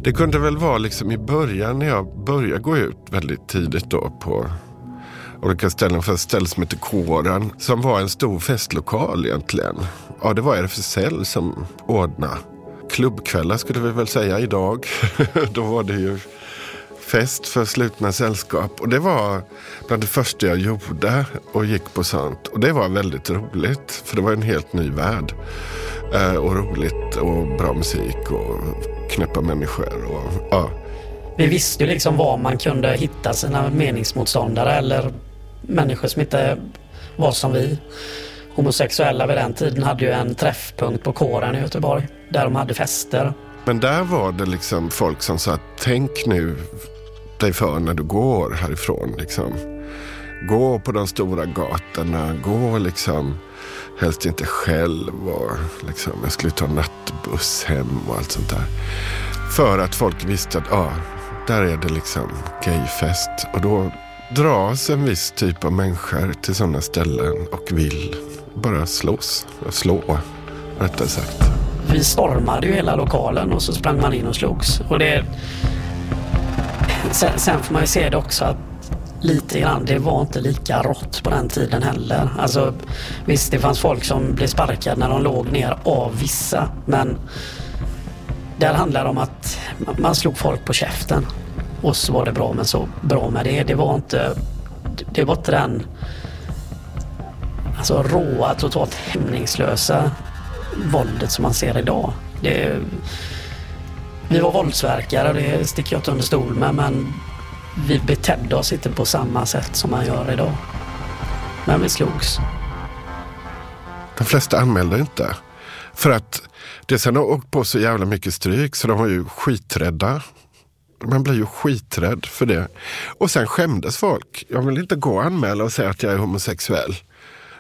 Det kunde väl vara liksom i början när jag började gå ut väldigt tidigt då på olika ställen. För ett ställe som heter Kåren som var en stor festlokal egentligen. Ja, det var RFSL som ordnade klubbkvällar skulle vi väl säga idag. Då var det ju fest för slutna sällskap. Och det var bland det första jag gjorde och gick på sånt. Och det var väldigt roligt. För det var en helt ny värld. Eh, och roligt och bra musik och knäppa människor. Och, ja. Vi visste ju liksom var man kunde hitta sina meningsmotståndare eller människor som inte var som vi homosexuella vid den tiden hade ju en träffpunkt på kåren i Göteborg där de hade fester. Men där var det liksom folk som sa tänk nu dig för när du går härifrån. Liksom. Gå på de stora gatorna, gå liksom helst inte själv och liksom, jag skulle ta nattbuss hem och allt sånt där. För att folk visste att ah, där är det liksom gayfest och då dras en viss typ av människor till sådana ställen och vill bara slåss. Slå, rättare sagt. Vi stormade ju hela lokalen och så sprang man in och slogs. Och det... Sen, sen får man ju se det också att lite grann, det var inte lika rått på den tiden heller. Alltså visst, det fanns folk som blev sparkade när de låg ner av vissa. Men där handlar det om att man slog folk på käften. Och så var det bra men så bra med det. Det var inte, det var inte den alltså råa, totalt hämningslösa våldet som man ser idag. Det, vi var våldsverkare, det sticker jag inte under stol med, men vi betedde oss inte på samma sätt som man gör idag. Men vi slogs. De flesta anmälde inte. För att det sen har åkt på så jävla mycket stryk så de var ju skiträdda. Man blir ju skiträdd för det. Och sen skämdes folk. Jag vill inte gå och anmäla och säga att jag är homosexuell.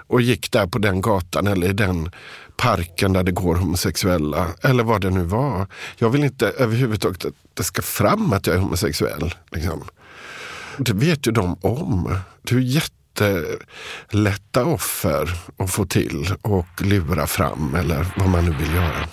Och gick där på den gatan eller i den parken där det går homosexuella. Eller vad det nu var. Jag vill inte överhuvudtaget att det ska fram att jag är homosexuell. Liksom. Det vet ju de om. Det är jättelätta offer att få till och lura fram eller vad man nu vill göra.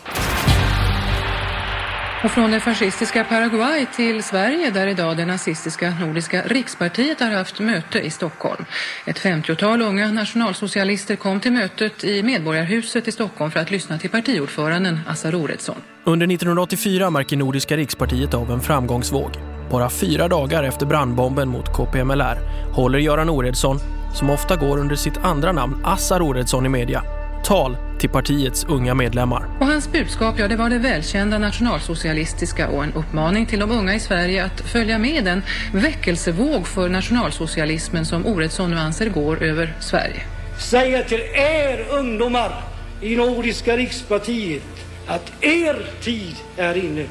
Och från det fascistiska Paraguay till Sverige där idag det nazistiska Nordiska rikspartiet har haft möte i Stockholm. Ett 50-tal unga nationalsocialister kom till mötet i Medborgarhuset i Stockholm för att lyssna till partiordföranden Assar Oredsson. Under 1984 märker Nordiska rikspartiet av en framgångsvåg. Bara fyra dagar efter brandbomben mot KPMLR håller Göran Oredsson, som ofta går under sitt andra namn Assar Oredsson i media, tal till partiets unga medlemmar. Och hans budskap, ja det var det välkända nationalsocialistiska och en uppmaning till de unga i Sverige att följa med den väckelsevåg för nationalsocialismen som Oredsson nu anser går över Sverige. Säga till er ungdomar i Nordiska rikspartiet att er tid är inne.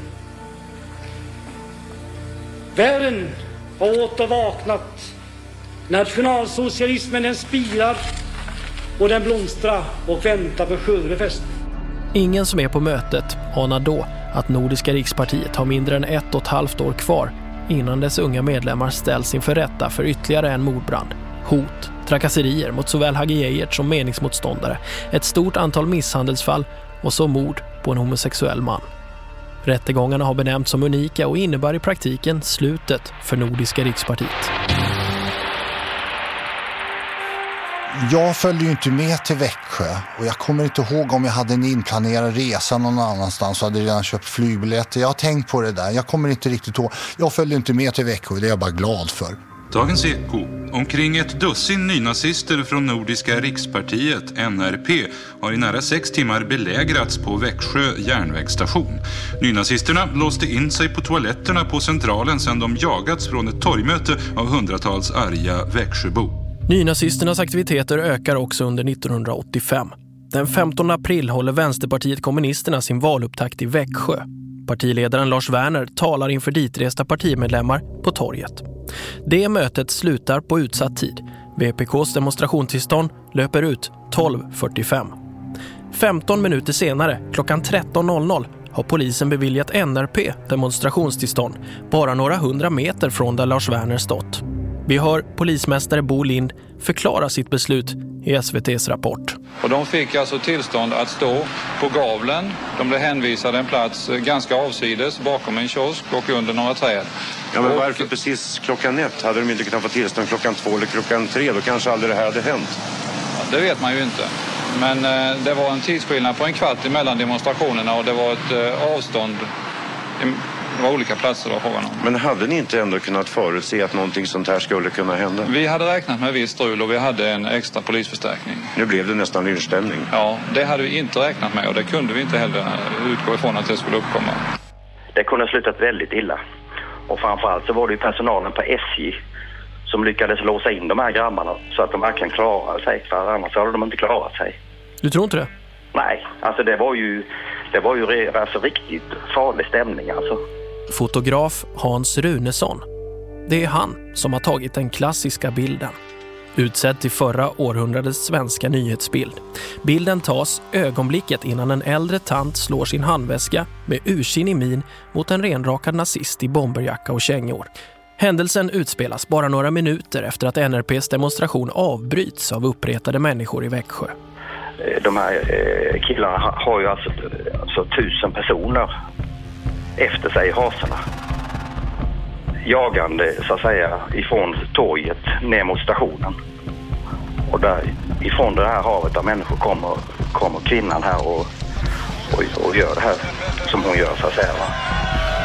Världen har åter vaknat. Nationalsocialismen den spirar och den blomstrar och väntar på skördefest. Ingen som är på mötet anar då att Nordiska rikspartiet har mindre än ett och ett halvt år kvar innan dess unga medlemmar ställs inför rätta för ytterligare en mordbrand. Hot, trakasserier mot såväl Hagge Geijert som meningsmotståndare, ett stort antal misshandelsfall och så mord på en homosexuell man. Rättegångarna har benämnts som unika och innebär i praktiken slutet för Nordiska rikspartiet. Jag följde ju inte med till Växjö och jag kommer inte ihåg om jag hade en inplanerad resa någon annanstans och hade redan köpt flygbiljetter. Jag har tänkt på det där. Jag kommer inte riktigt ihåg. Jag följde inte med till Växjö, och det är jag bara glad för. Dagens Eko. Omkring ett dussin nynazister från Nordiska rikspartiet, NRP, har i nära sex timmar belägrats på Växjö järnvägsstation. Nynazisterna låste in sig på toaletterna på Centralen sedan de jagats från ett torgmöte av hundratals arga Växjöbor. Nynazisternas aktiviteter ökar också under 1985. Den 15 april håller Vänsterpartiet kommunisterna sin valupptakt i Växjö. Partiledaren Lars Werner talar inför ditresta partimedlemmar på torget. Det mötet slutar på utsatt tid. VPKs demonstrationstillstånd löper ut 12.45. 15 minuter senare, klockan 13.00, har polisen beviljat NRP demonstrationstillstånd bara några hundra meter från där Lars Werner stått. Vi hör polismästare Bo Lind förklara sitt beslut i SVTs rapport. Och de fick alltså tillstånd att stå på gavlen. De blev hänvisade en plats ganska avsides bakom en kiosk och under några träd. Ja, men varför precis klockan ett? Hade de inte kunnat få tillstånd klockan två eller klockan tre? Då kanske aldrig det här hade hänt. Ja, det vet man ju inte. Men eh, det var en tidsskillnad på en kvart emellan demonstrationerna och det var ett eh, avstånd det var olika platser var frågan om. Men hade ni inte ändå kunnat förutse att någonting sånt här skulle kunna hända? Vi hade räknat med viss strul och vi hade en extra polisförstärkning. Nu blev det nästan lynchstämning. Ja, det hade vi inte räknat med och det kunde vi inte heller utgå ifrån att det skulle uppkomma. Det kunde ha slutat väldigt illa. Och framförallt så var det ju personalen på SJ som lyckades låsa in de här grabbarna så att de verkligen klarade sig. För annars hade de inte klarat sig. Du tror inte det? Nej, alltså det var ju, det var ju alltså riktigt farlig stämning alltså. Fotograf Hans Runesson. Det är han som har tagit den klassiska bilden. Utsedd till förra århundradets svenska nyhetsbild. Bilden tas ögonblicket innan en äldre tant slår sin handväska med ursinnig min mot en renrakad nazist i bomberjacka och kängor. Händelsen utspelas bara några minuter efter att NRPs demonstration avbryts av uppretade människor i Växjö. De här eh, killarna har ju alltså, alltså tusen personer efter sig i hasorna. Jagande så att säga ifrån torget ner mot stationen. Och där, ifrån det här havet där människor kommer, kommer kvinnan här och och, och gör det här som hon gör så att säga. Va?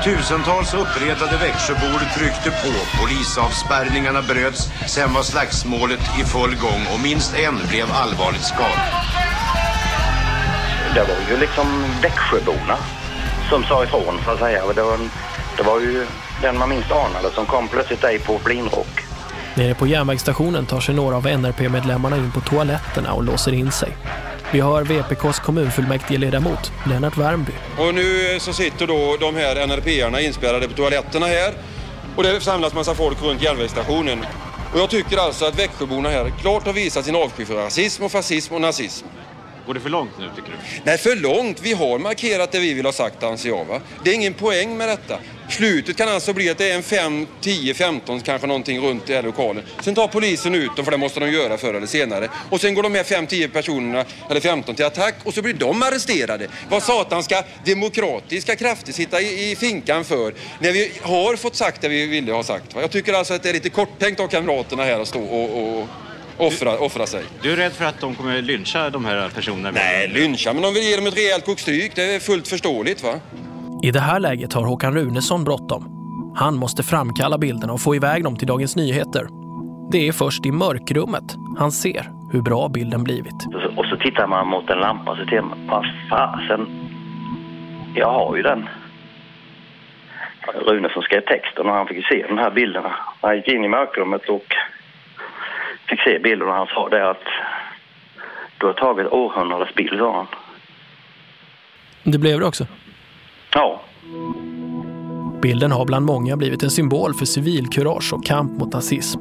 Tusentals uppretade Växjöbor tryckte på. Polisavspärrningarna bröts. Sen var slagsmålet i full gång och minst en blev allvarligt skadad. Det var ju liksom Växjöborna som sa ifrån så att säga. Det var, det var ju den man minst anade som kom plötsligt ej på blindrock. Nere på järnvägsstationen tar sig några av NRP-medlemmarna in på toaletterna och låser in sig. Vi har VPKs kommunfullmäktigeledamot Lennart Värmby. Och nu så sitter då de här NRP-arna inspärrade på toaletterna här och det samlas massa folk runt järnvägsstationen. Och jag tycker alltså att Växjöborna här klart har visat sin avsky för rasism och fascism och nazism. Går det för långt nu tycker du? Nej, för långt. Vi har markerat det vi vill ha sagt anser jag. Va? Det är ingen poäng med detta. Slutet kan alltså bli att det är en 5, 10, 15 kanske någonting runt i den här lokalen. Sen tar polisen ut dem för det måste de göra förr eller senare. Och sen går de här 5, 10 personerna, eller 15 till attack och så blir de arresterade. Vad satan ska demokratiska krafter sitta i, i finkan för när vi har fått sagt det vi ville ha sagt? Va? Jag tycker alltså att det är lite korttänkt av kamraterna här att stå och, och offra, offra sig. Du är rädd för att de kommer lyncha de här personerna? Nej, lyncha, men de vill ge dem ett rejält kokstryk. Det är fullt förståeligt va? I det här läget har Håkan Runesson bråttom. Han måste framkalla bilderna och få iväg dem till Dagens Nyheter. Det är först i mörkrummet han ser hur bra bilden blivit. Och så tittar man mot en lampa och så tänker man, vad fasen, jag har ju den. Rune som skrev texten och han fick ju se de här bilderna. Han gick in i mörkrummet och fick se bilden och han sa det att du har tagit århundradets bild, sa han. Det blev det också? Ja. Bilden har bland många blivit en symbol för civilkurage och kamp mot nazism.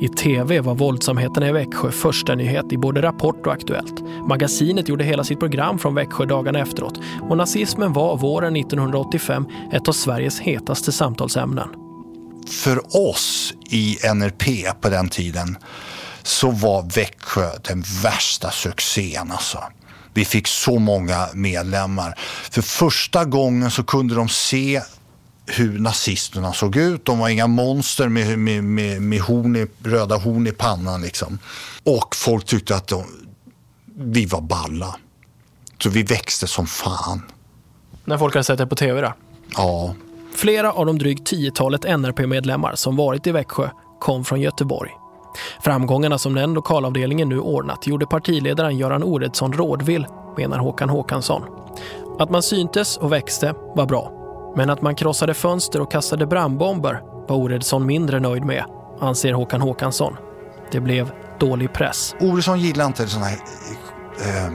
I tv var våldsamheterna i Växjö första nyhet i både Rapport och Aktuellt. Magasinet gjorde hela sitt program från Växjö dagarna efteråt och nazismen var våren 1985 ett av Sveriges hetaste samtalsämnen. För oss i NRP på den tiden så var Växjö den värsta succén alltså. Vi fick så många medlemmar. För första gången så kunde de se hur nazisterna såg ut. De var inga monster med, med, med, med horn i, röda horn i pannan. Liksom. Och folk tyckte att de, vi var balla. Så vi växte som fan. När folk hade sett det på tv då? Ja. Flera av de drygt tiotalet NRP-medlemmar som varit i Växjö kom från Göteborg. Framgångarna som den lokalavdelningen nu ordnat gjorde partiledaren Göran Oredsson rådvill, menar Håkan Håkansson. Att man syntes och växte var bra. Men att man krossade fönster och kastade brandbomber var Oredsson mindre nöjd med, anser Håkan Håkansson. Det blev dålig press. Oredsson gillade inte sådana här eh,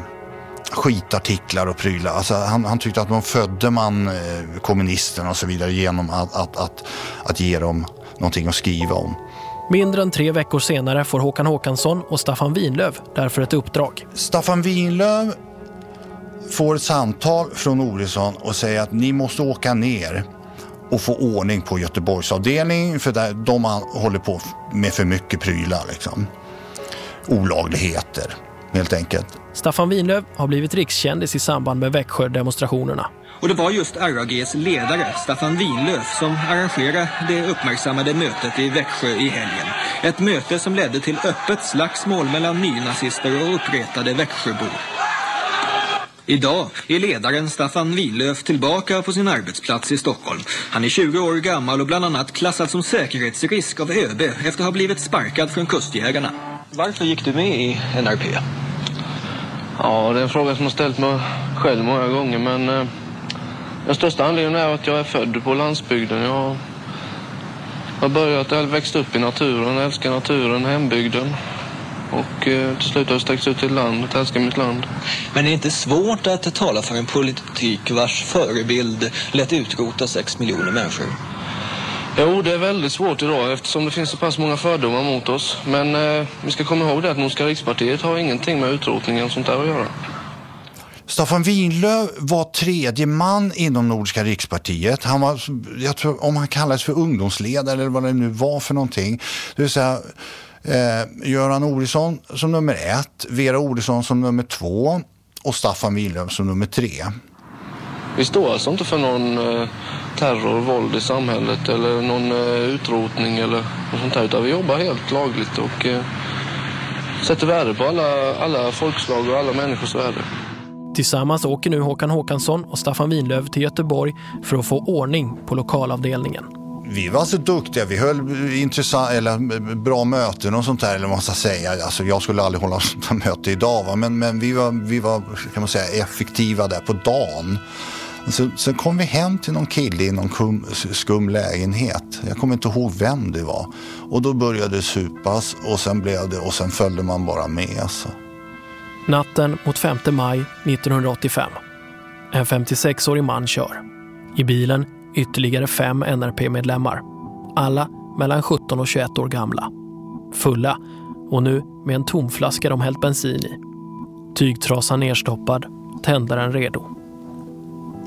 skitartiklar och prylar. Alltså, han, han tyckte att man födde man eh, kommunisterna och så vidare genom att, att, att, att ge dem någonting att skriva om. Mindre än tre veckor senare får Håkan Håkansson och Staffan Winlöv därför ett uppdrag. Staffan Winlöv får ett samtal från Oresson och säger att ni måste åka ner och få ordning på Göteborgsavdelningen för där de håller på med för mycket prylar. Liksom. Olagligheter, helt enkelt. Staffan Winlöv har blivit rikskändis i samband med Växjö-demonstrationerna. Och det var just RAGs ledare, Staffan Winlöf, som arrangerade det uppmärksammade mötet i Växjö i helgen. Ett möte som ledde till öppet slagsmål mellan nynazister och uppretade Växjöbor. Idag är ledaren Staffan Winlöf tillbaka på sin arbetsplats i Stockholm. Han är 20 år gammal och bland annat klassad som säkerhetsrisk av ÖB efter att ha blivit sparkad från Kustjägarna. Varför gick du med i NRP? Ja, det är en fråga som jag ställt mig själv många gånger men eh, den största anledningen är att jag är född på landsbygden. Jag har börjat, jag växt upp i naturen, älskar naturen, hembygden. Och eh, till slut har jag sträckts ut till landet, älskar mitt land. Men är det inte svårt att tala för en politik vars förebild lät utrota sex miljoner människor? Jo, det är väldigt svårt idag eftersom det finns så pass många fördomar mot oss. Men eh, vi ska komma ihåg det att Nordiska rikspartiet har ingenting med utrotningen och sånt där att göra. Staffan Winlöf var tredje man inom Nordiska rikspartiet. Han var, jag tror, om han kallades för ungdomsledare eller vad det nu var för någonting. Det vill säga eh, Göran Orisson som nummer ett, Vera Orisson som nummer två och Staffan Winlöf som nummer tre. Vi står alltså inte för någon eh, terror och våld i samhället eller någon eh, utrotning eller något sånt där. Utan vi jobbar helt lagligt och eh, sätter värde på alla, alla folkslag och alla människors värde. Tillsammans åker nu Håkan Håkansson och Staffan Winlöv till Göteborg för att få ordning på lokalavdelningen. Vi var så duktiga, vi höll intressant, eller bra möten och sånt där, eller vad man ska säga. Alltså, jag skulle aldrig hålla sånt möte idag, va? Men, men vi var, vi var kan man säga, effektiva där på dagen. Sen, sen kom vi hem till någon kille i någon kum, skum lägenhet. Jag kommer inte ihåg vem det var. Och då började det supas och sen blev det och sen följde man bara med. Alltså. Natten mot 5 maj 1985. En 56-årig man kör. I bilen ytterligare fem NRP-medlemmar. Alla mellan 17 och 21 år gamla. Fulla och nu med en tomflaska de hällt bensin i. Tygtrasan nerstoppad, tändaren redo.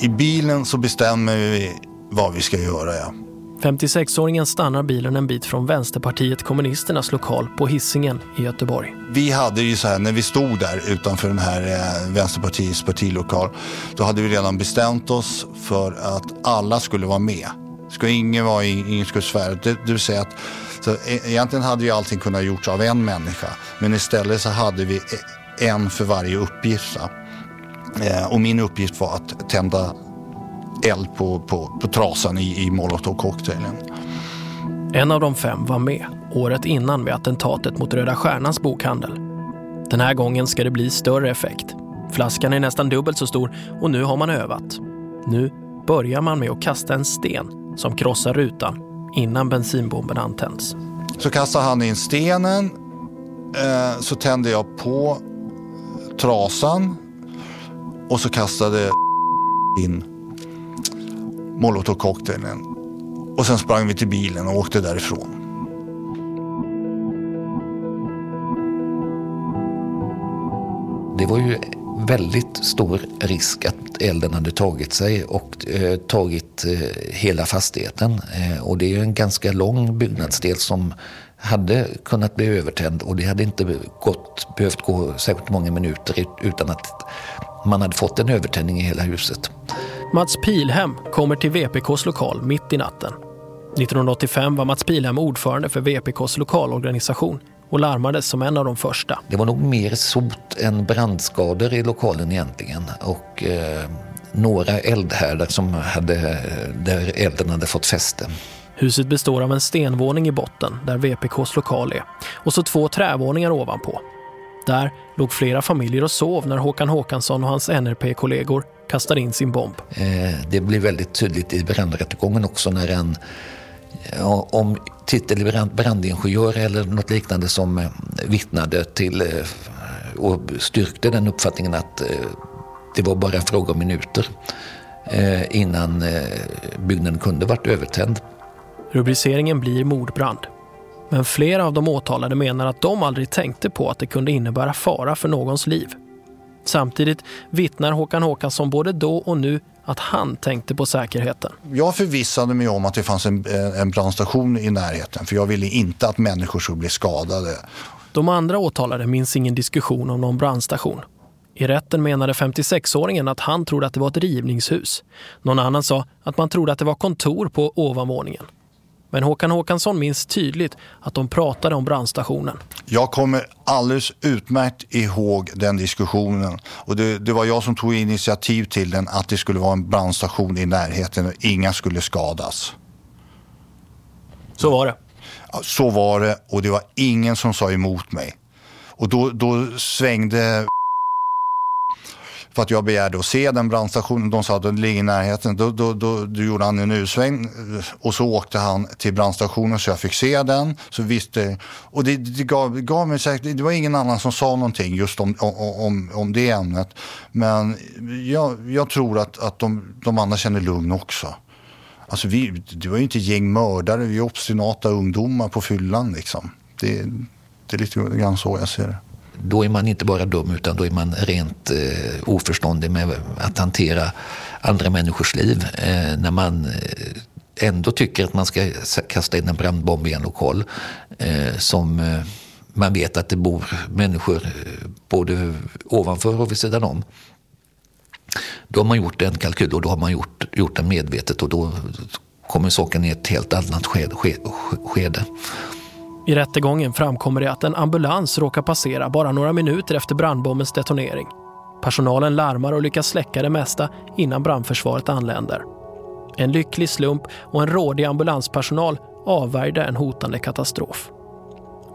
I bilen så bestämmer vi vad vi ska göra. Ja. 56-åringen stannar bilen en bit från Vänsterpartiet kommunisternas lokal på Hissingen i Göteborg. Vi hade ju så här, när vi stod där utanför den här eh, Vänsterpartiets partilokal, då hade vi redan bestämt oss för att alla skulle vara med. Ska ingen vara ingen skulle svära. Det, det vill säga att så e-, egentligen hade ju allting kunnat gjorts av en människa, men istället så hade vi e-, en för varje uppgift. Eh, och min uppgift var att tända eld på, på, på trasan i, i molotovcocktailen. En av de fem var med året innan med attentatet mot Röda Stjärnans bokhandel. Den här gången ska det bli större effekt. Flaskan är nästan dubbelt så stor och nu har man övat. Nu börjar man med att kasta en sten som krossar rutan innan bensinbomben antänds. Så kastade han in stenen, eh, så tände jag på trasan och så kastade in molotovcocktailen. Och sen sprang vi till bilen och åkte därifrån. Det var ju väldigt stor risk att elden hade tagit sig och eh, tagit eh, hela fastigheten. Eh, och det är ju en ganska lång byggnadsdel som hade kunnat bli övertänd och det hade inte gått, behövt gå särskilt många minuter utan att man hade fått en övertändning i hela huset. Mats Pilhem kommer till VPKs lokal mitt i natten. 1985 var Mats Pilhem ordförande för VPKs lokalorganisation och larmades som en av de första. Det var nog mer sot än brandskador i lokalen egentligen och eh, några eldhärdar som hade, där elden hade fått fäste. Huset består av en stenvåning i botten där VPKs lokal är och så två trävåningar ovanpå. Där låg flera familjer och sov när Håkan Håkansson och hans NRP-kollegor kastade in sin bomb. Eh, det blir väldigt tydligt i brandrättegången också när en om titel brandingenjör eller något liknande som eh, vittnade till eh, och styrkte den uppfattningen att det var bara fråga om minuter innan byggnaden kunde varit övertänd. Rubriceringen blir mordbrand. Men flera av de åtalade menar att de aldrig tänkte på att det kunde innebära fara för någons liv. Samtidigt vittnar Håkan Håkansson både då och nu att han tänkte på säkerheten. Jag förvissade mig om att det fanns en, en brandstation i närheten för jag ville inte att människor skulle bli skadade. De andra åtalade minns ingen diskussion om någon brandstation. I rätten menade 56-åringen att han trodde att det var ett rivningshus. Någon annan sa att man trodde att det var kontor på ovanvåningen. Men Håkan Håkansson minns tydligt att de pratade om brandstationen. Jag kommer alldeles utmärkt ihåg den diskussionen. Och det, det, var jag som tog initiativ till den, att det skulle vara en brandstation i närheten och inga skulle skadas. Så var det? Så var det och det var ingen som sa emot mig. Och då, då svängde för att jag begärde att se den brandstationen. De sa att den ligger i närheten. Då, då, då, då gjorde han en U-sväng eh, och så åkte han till brandstationen så jag fick se den. Så visste, och det, det gav, gav mig säkert, det var ingen annan som sa någonting just om, om, om det ämnet. Men jag, jag tror att, att de, de andra känner lugn också. Alltså vi, det var ju inte gäng mördare, vi är obstinata ungdomar på fyllan liksom. Det, det är lite grann så jag ser det då är man inte bara dum utan då är man rent eh, oförståndig med att hantera andra människors liv. Eh, när man eh, ändå tycker att man ska kasta in en brandbomb i en lokal eh, som eh, man vet att det bor människor eh, både ovanför och vid sidan om. Då har man gjort en kalkyl och då har man gjort, gjort den medvetet och då kommer saken i ett helt annat skede. skede. I rättegången framkommer det att en ambulans råkar passera bara några minuter efter brandbombens detonering. Personalen larmar och lyckas släcka det mesta innan brandförsvaret anländer. En lycklig slump och en rådig ambulanspersonal avvärjde en hotande katastrof.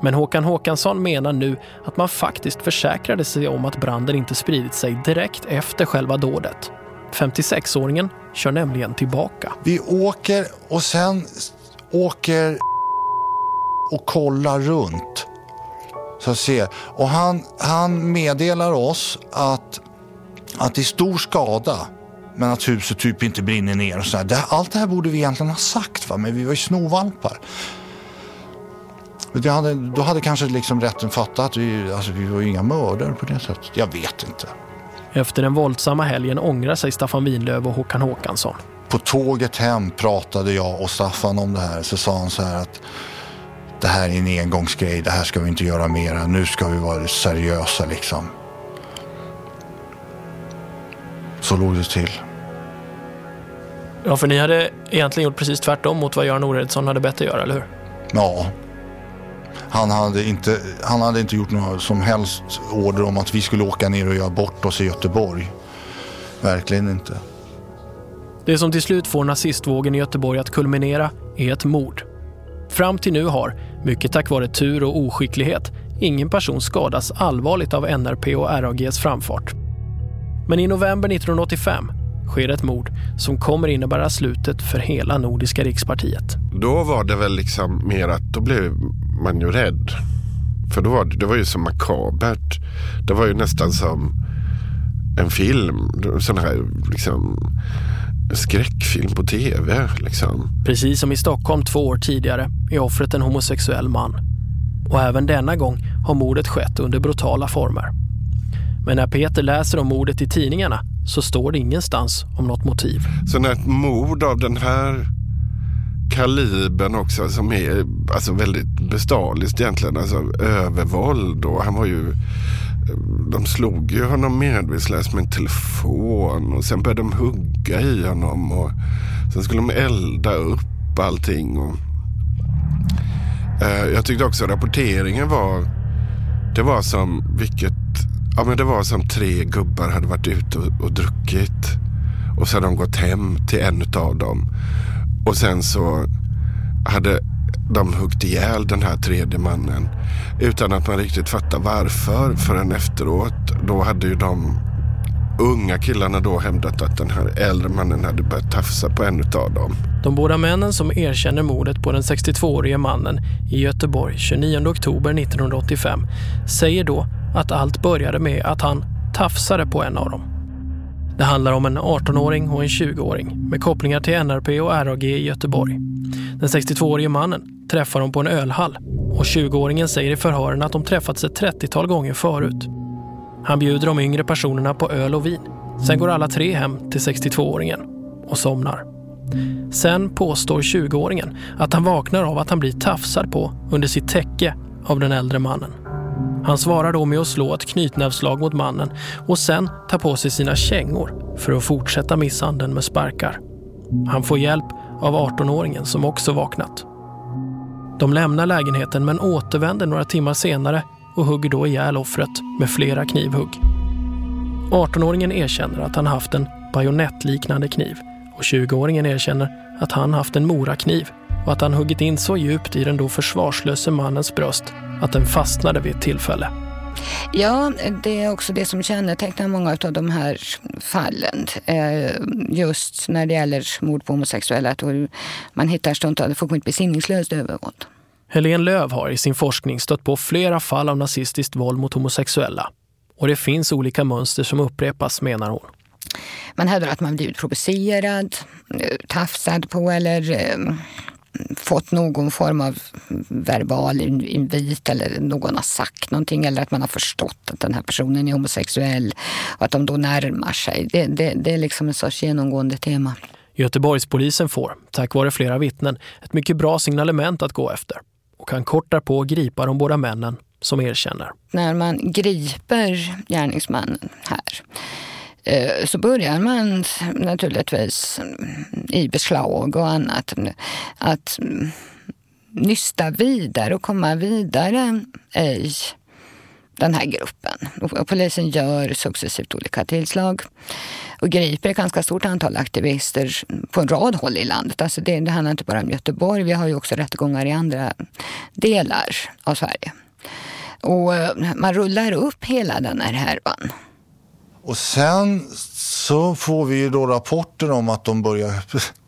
Men Håkan Håkansson menar nu att man faktiskt försäkrade sig om att branden inte spridit sig direkt efter själva dådet. 56-åringen kör nämligen tillbaka. Vi åker och sen åker och kollar runt. Så se. Och han, han meddelar oss att, att det är stor skada men att huset typ inte brinner ner. Och så här. Allt det här borde vi egentligen ha sagt, va? men vi var ju snovalpar. Det hade, då hade kanske liksom rätten fattat att vi, alltså vi var inga mördare på det sättet. Jag vet inte. Efter den våldsamma helgen ångrar sig Staffan Winlöv och Håkan Håkansson. På tåget hem pratade jag och Staffan om det här. Så sa han så här att det här är en engångsgrej. Det här ska vi inte göra mera. Nu ska vi vara seriösa liksom. Så låg det till. Ja, för ni hade egentligen gjort precis tvärtom mot vad Göran Oredsson hade bett er göra, eller hur? Ja. Han hade, inte, han hade inte gjort några som helst order om att vi skulle åka ner och göra bort oss i Göteborg. Verkligen inte. Det som till slut får nazistvågen i Göteborg att kulminera är ett mord. Fram till nu har, mycket tack vare tur och oskicklighet, ingen person skadats allvarligt av NRP och RAGs framfart. Men i november 1985 sker ett mord som kommer innebära slutet för hela Nordiska rikspartiet. Då var det väl liksom mer att då blev man ju rädd. För då var det, det var ju så makabert. Det var ju nästan som en film. Sån här liksom skräckfilm på tv. Liksom. Precis som i Stockholm två år tidigare är offret en homosexuell man. Och även denna gång har mordet skett under brutala former. Men när Peter läser om mordet i tidningarna så står det ingenstans om något motiv. Så när ett mord av den här kalibern också som är alltså väldigt bestialiskt egentligen, alltså övervåld och han var ju de slog ju honom medvetslös med en telefon och sen började de hugga i honom och sen skulle de elda upp allting. Och, eh, jag tyckte också rapporteringen var, det var som vilket Ja, men det var som tre gubbar hade varit ute och, och druckit. Och så hade de gått hem till en av dem. Och sen så hade de huggit ihjäl den här tredje mannen. Utan att man riktigt fattar varför förrän efteråt. Då hade ju de unga killarna då hävdat att den här äldre mannen hade börjat tafsa på en av dem. De båda männen som erkänner mordet på den 62-årige mannen i Göteborg 29 oktober 1985 säger då att allt började med att han tafsade på en av dem. Det handlar om en 18-åring och en 20-åring med kopplingar till NRP och RAG i Göteborg. Den 62-årige mannen träffar dem på en ölhall och 20-åringen säger i förhören att de träffats ett 30-tal gånger förut. Han bjuder de yngre personerna på öl och vin. Sen går alla tre hem till 62-åringen och somnar. Sen påstår 20-åringen att han vaknar av att han blir tafsad på under sitt täcke av den äldre mannen. Han svarar då med att slå ett knytnävslag mot mannen och sen ta på sig sina kängor för att fortsätta misshandeln med sparkar. Han får hjälp av 18-åringen som också vaknat. De lämnar lägenheten men återvänder några timmar senare och hugger då ihjäl offret med flera knivhugg. 18-åringen erkänner att han haft en bajonettliknande kniv och 20-åringen erkänner att han haft en morakniv och att han huggit in så djupt i den då försvarslöse mannens bröst att den fastnade vid ett tillfälle. Ja, det är också det som kännetecknar många av de här fallen. Eh, just när det gäller mord på homosexuella, att man hittar stundtals fullkomligt besinningslöst övervåld. Helene Löv har i sin forskning stött på flera fall av nazistiskt våld mot homosexuella. Och det finns olika mönster som upprepas, menar hon. Man hävdar att man blivit provocerad, eh, tafsad på eller eh, fått någon form av verbal invit eller någon har sagt någonting eller att man har förstått att den här personen är homosexuell och att de då närmar sig. Det, det, det är liksom en sorts genomgående tema. Göteborgspolisen får, tack vare flera vittnen, ett mycket bra signalement att gå efter och kan kort därpå gripa de båda männen som erkänner. När man griper gärningsmannen här Eh, så börjar man naturligtvis i beslag och annat att nysta vidare och komma vidare i den här gruppen. Och polisen gör successivt olika tillslag och griper ett ganska stort antal aktivister på en rad håll i landet. Alltså det, det handlar inte bara om Göteborg, vi har ju också rättegångar i andra delar av Sverige. Och eh, man rullar upp hela den här härvan. Och sen så får vi ju då rapporter om att de börjar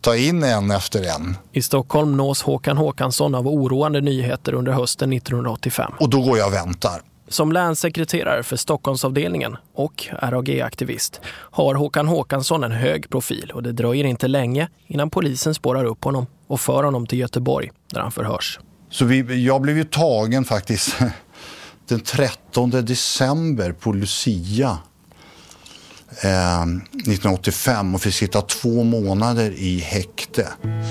ta in en efter en. I Stockholm nås Håkan Håkansson av oroande nyheter under hösten 1985. Och då går jag och väntar. Som länssekreterare för Stockholmsavdelningen och RAG-aktivist har Håkan Håkansson en hög profil och det dröjer inte länge innan polisen spårar upp honom och för honom till Göteborg där han förhörs. Så vi, jag blev ju tagen faktiskt den 13 december på Lucia eh, 1985 och fick sitta två månader i häkte.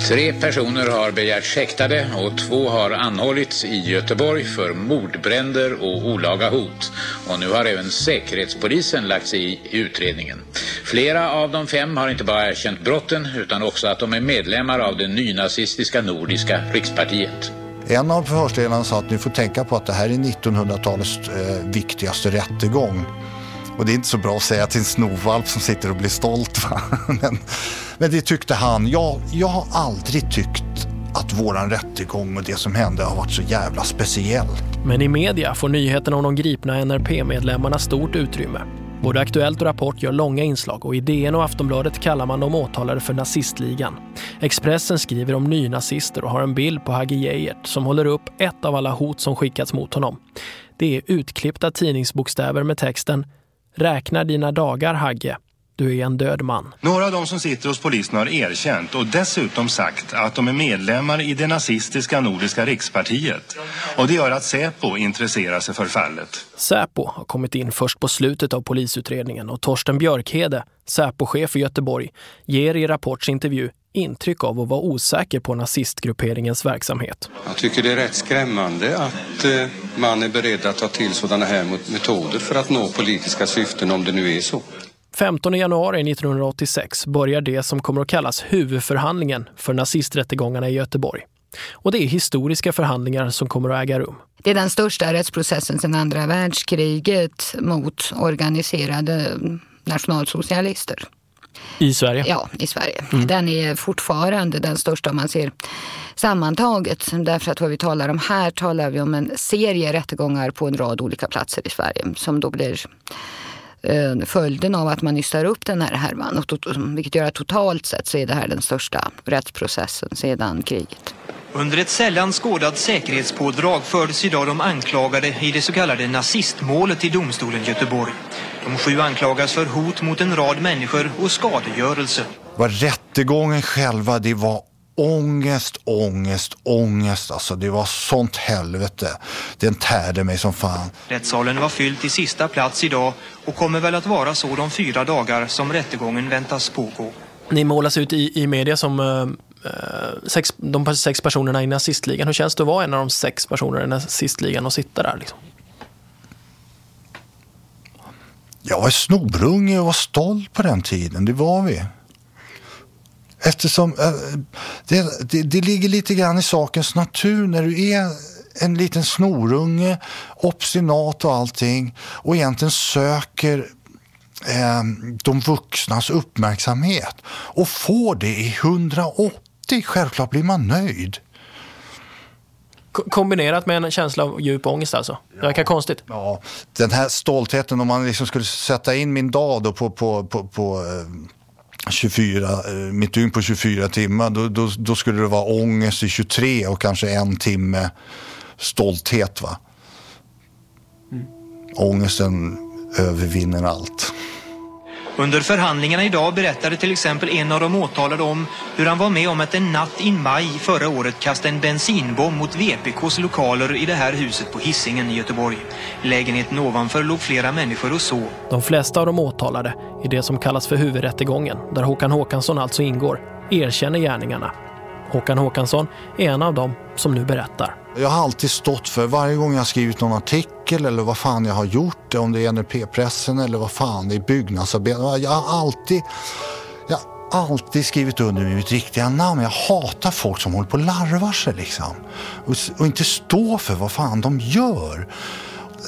Tre personer har begärts häktade och två har anhållits i Göteborg för mordbränder och olaga hot. Och nu har även Säkerhetspolisen lagt sig i utredningen. Flera av de fem har inte bara erkänt brotten utan också att de är medlemmar av det nynazistiska Nordiska rikspartiet. En av förhörsledarna sa att ni får tänka på att det här är 1900-talets eh, viktigaste rättegång. Och det är inte så bra att säga till en snovalp som sitter och blir stolt. Va? Men, men det tyckte han. Jag, jag har aldrig tyckt att våran rättegång och det som hände har varit så jävla speciell. Men i media får nyheten om de gripna NRP-medlemmarna stort utrymme. Både Aktuellt och Rapport gör långa inslag och i DN och Aftonbladet kallar man de åtalade för nazistligan. Expressen skriver om nynazister och har en bild på Hagge Geijert som håller upp ett av alla hot som skickats mot honom. Det är utklippta tidningsbokstäver med texten Räkna dina dagar Hagge, du är en död man. Några av de som sitter hos polisen har erkänt och dessutom sagt att de är medlemmar i det nazistiska Nordiska rikspartiet. Och det gör att Säpo intresserar sig för fallet. Säpo har kommit in först på slutet av polisutredningen och Torsten Björkhede, Säpo-chef i Göteborg, ger i Rapports intervju intryck av att vara osäker på nazistgrupperingens verksamhet. Jag tycker det är rätt skrämmande att eh, man är beredd att ta till sådana här metoder för att nå politiska syften om det nu är så. 15 januari 1986 börjar det som kommer att kallas huvudförhandlingen för nazisträttegångarna i Göteborg. Och det är historiska förhandlingar som kommer att äga rum. Det är den största rättsprocessen sedan andra världskriget mot organiserade nationalsocialister. I Sverige? Ja, i Sverige. Mm. Den är fortfarande den största om man ser sammantaget. Därför att vad vi talar om här talar vi om en serie rättegångar på en rad olika platser i Sverige som då blir följden av att man nystar upp den här härvan. Vilket gör att totalt sett så är det här den största rättsprocessen sedan kriget. Under ett sällan skådat säkerhetspådrag fördes idag de anklagade i det så kallade nazistmålet i domstolen Göteborg. De sju anklagas för hot mot en rad människor och skadegörelse. Vad rättegången själva, det var ångest, ångest, ångest. Alltså det var sånt helvete. Den tärde mig som fan. Rättssalen var fylld till sista plats idag och kommer väl att vara så de fyra dagar som rättegången väntas pågå. Ni målas ut i, i media som uh, sex, de sex personerna i nazistligan. Hur känns det att vara en av de sex personerna i nazistligan och sitta där? Liksom? Jag var snorunge och var stolt på den tiden, det var vi. Eftersom äh, det, det, det, ligger lite grann i sakens natur när du är en liten snorunge, obstinat och allting och egentligen söker eh, de vuxnas uppmärksamhet och får det i 180, självklart blir man nöjd. Kombinerat med en känsla av djup ångest alltså. Det verkar konstigt. Ja, den här stoltheten om man liksom skulle sätta in min dag på, på, på, på 24, eh, mitt dygn på 24 timmar, då, då, då, skulle det vara ångest i 23 och kanske en timme stolthet. Va? Mm. Ångesten övervinner allt. Under förhandlingarna idag berättade till exempel en av de åtalade om hur han var med om att en natt i maj förra året kastade en bensinbomb mot VPKs lokaler i det här huset på Hissingen i Göteborg. Lägenheten ovanför låg flera människor och så. De flesta av de åtalade i det som kallas för huvudrättegången, där Håkan Håkansson alltså ingår, erkänner gärningarna. Håkan Håkansson är en av dem som nu berättar. Jag har alltid stått för, varje gång jag har skrivit någon artikel eller vad fan jag har gjort, om det är NRP-pressen eller vad fan det är byggnadsarbetare. Jag har alltid, jag har alltid skrivit under med mitt riktiga namn. Jag hatar folk som håller på och larvar sig liksom. Och, och inte står för vad fan de gör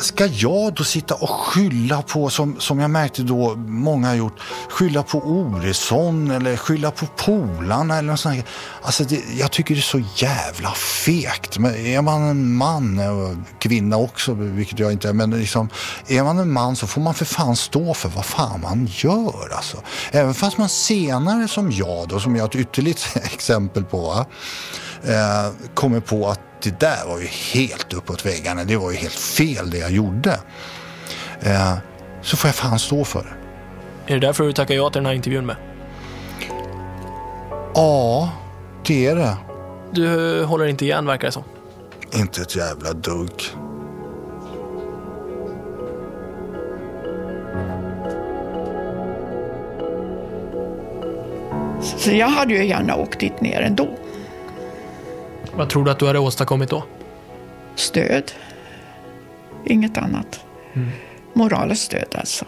ska jag då sitta och skylla på, som, som jag märkte då många har gjort, skylla på Oreson eller skylla på polarna eller något sånt här. Alltså det, jag tycker det är så jävla fegt. Men är man en man och kvinna också, vilket jag inte är, men liksom, är man en man så får man för fan stå för vad fan man gör alltså. Även fast man senare som jag då, som jag har ett ytterligt exempel på, va? Eh, kommer på att det där var ju helt uppåt väggarna. Det var ju helt fel det jag gjorde. Eh, så får jag fan stå för det. Är det därför du tackar ja till den här intervjun med? Ja, det är det. Du håller inte igen verkar det som. Inte ett jävla dugg. Så jag hade ju gärna åkt dit ner ändå. Vad tror du att du hade åstadkommit då? Stöd. Inget annat. Moraliskt stöd alltså.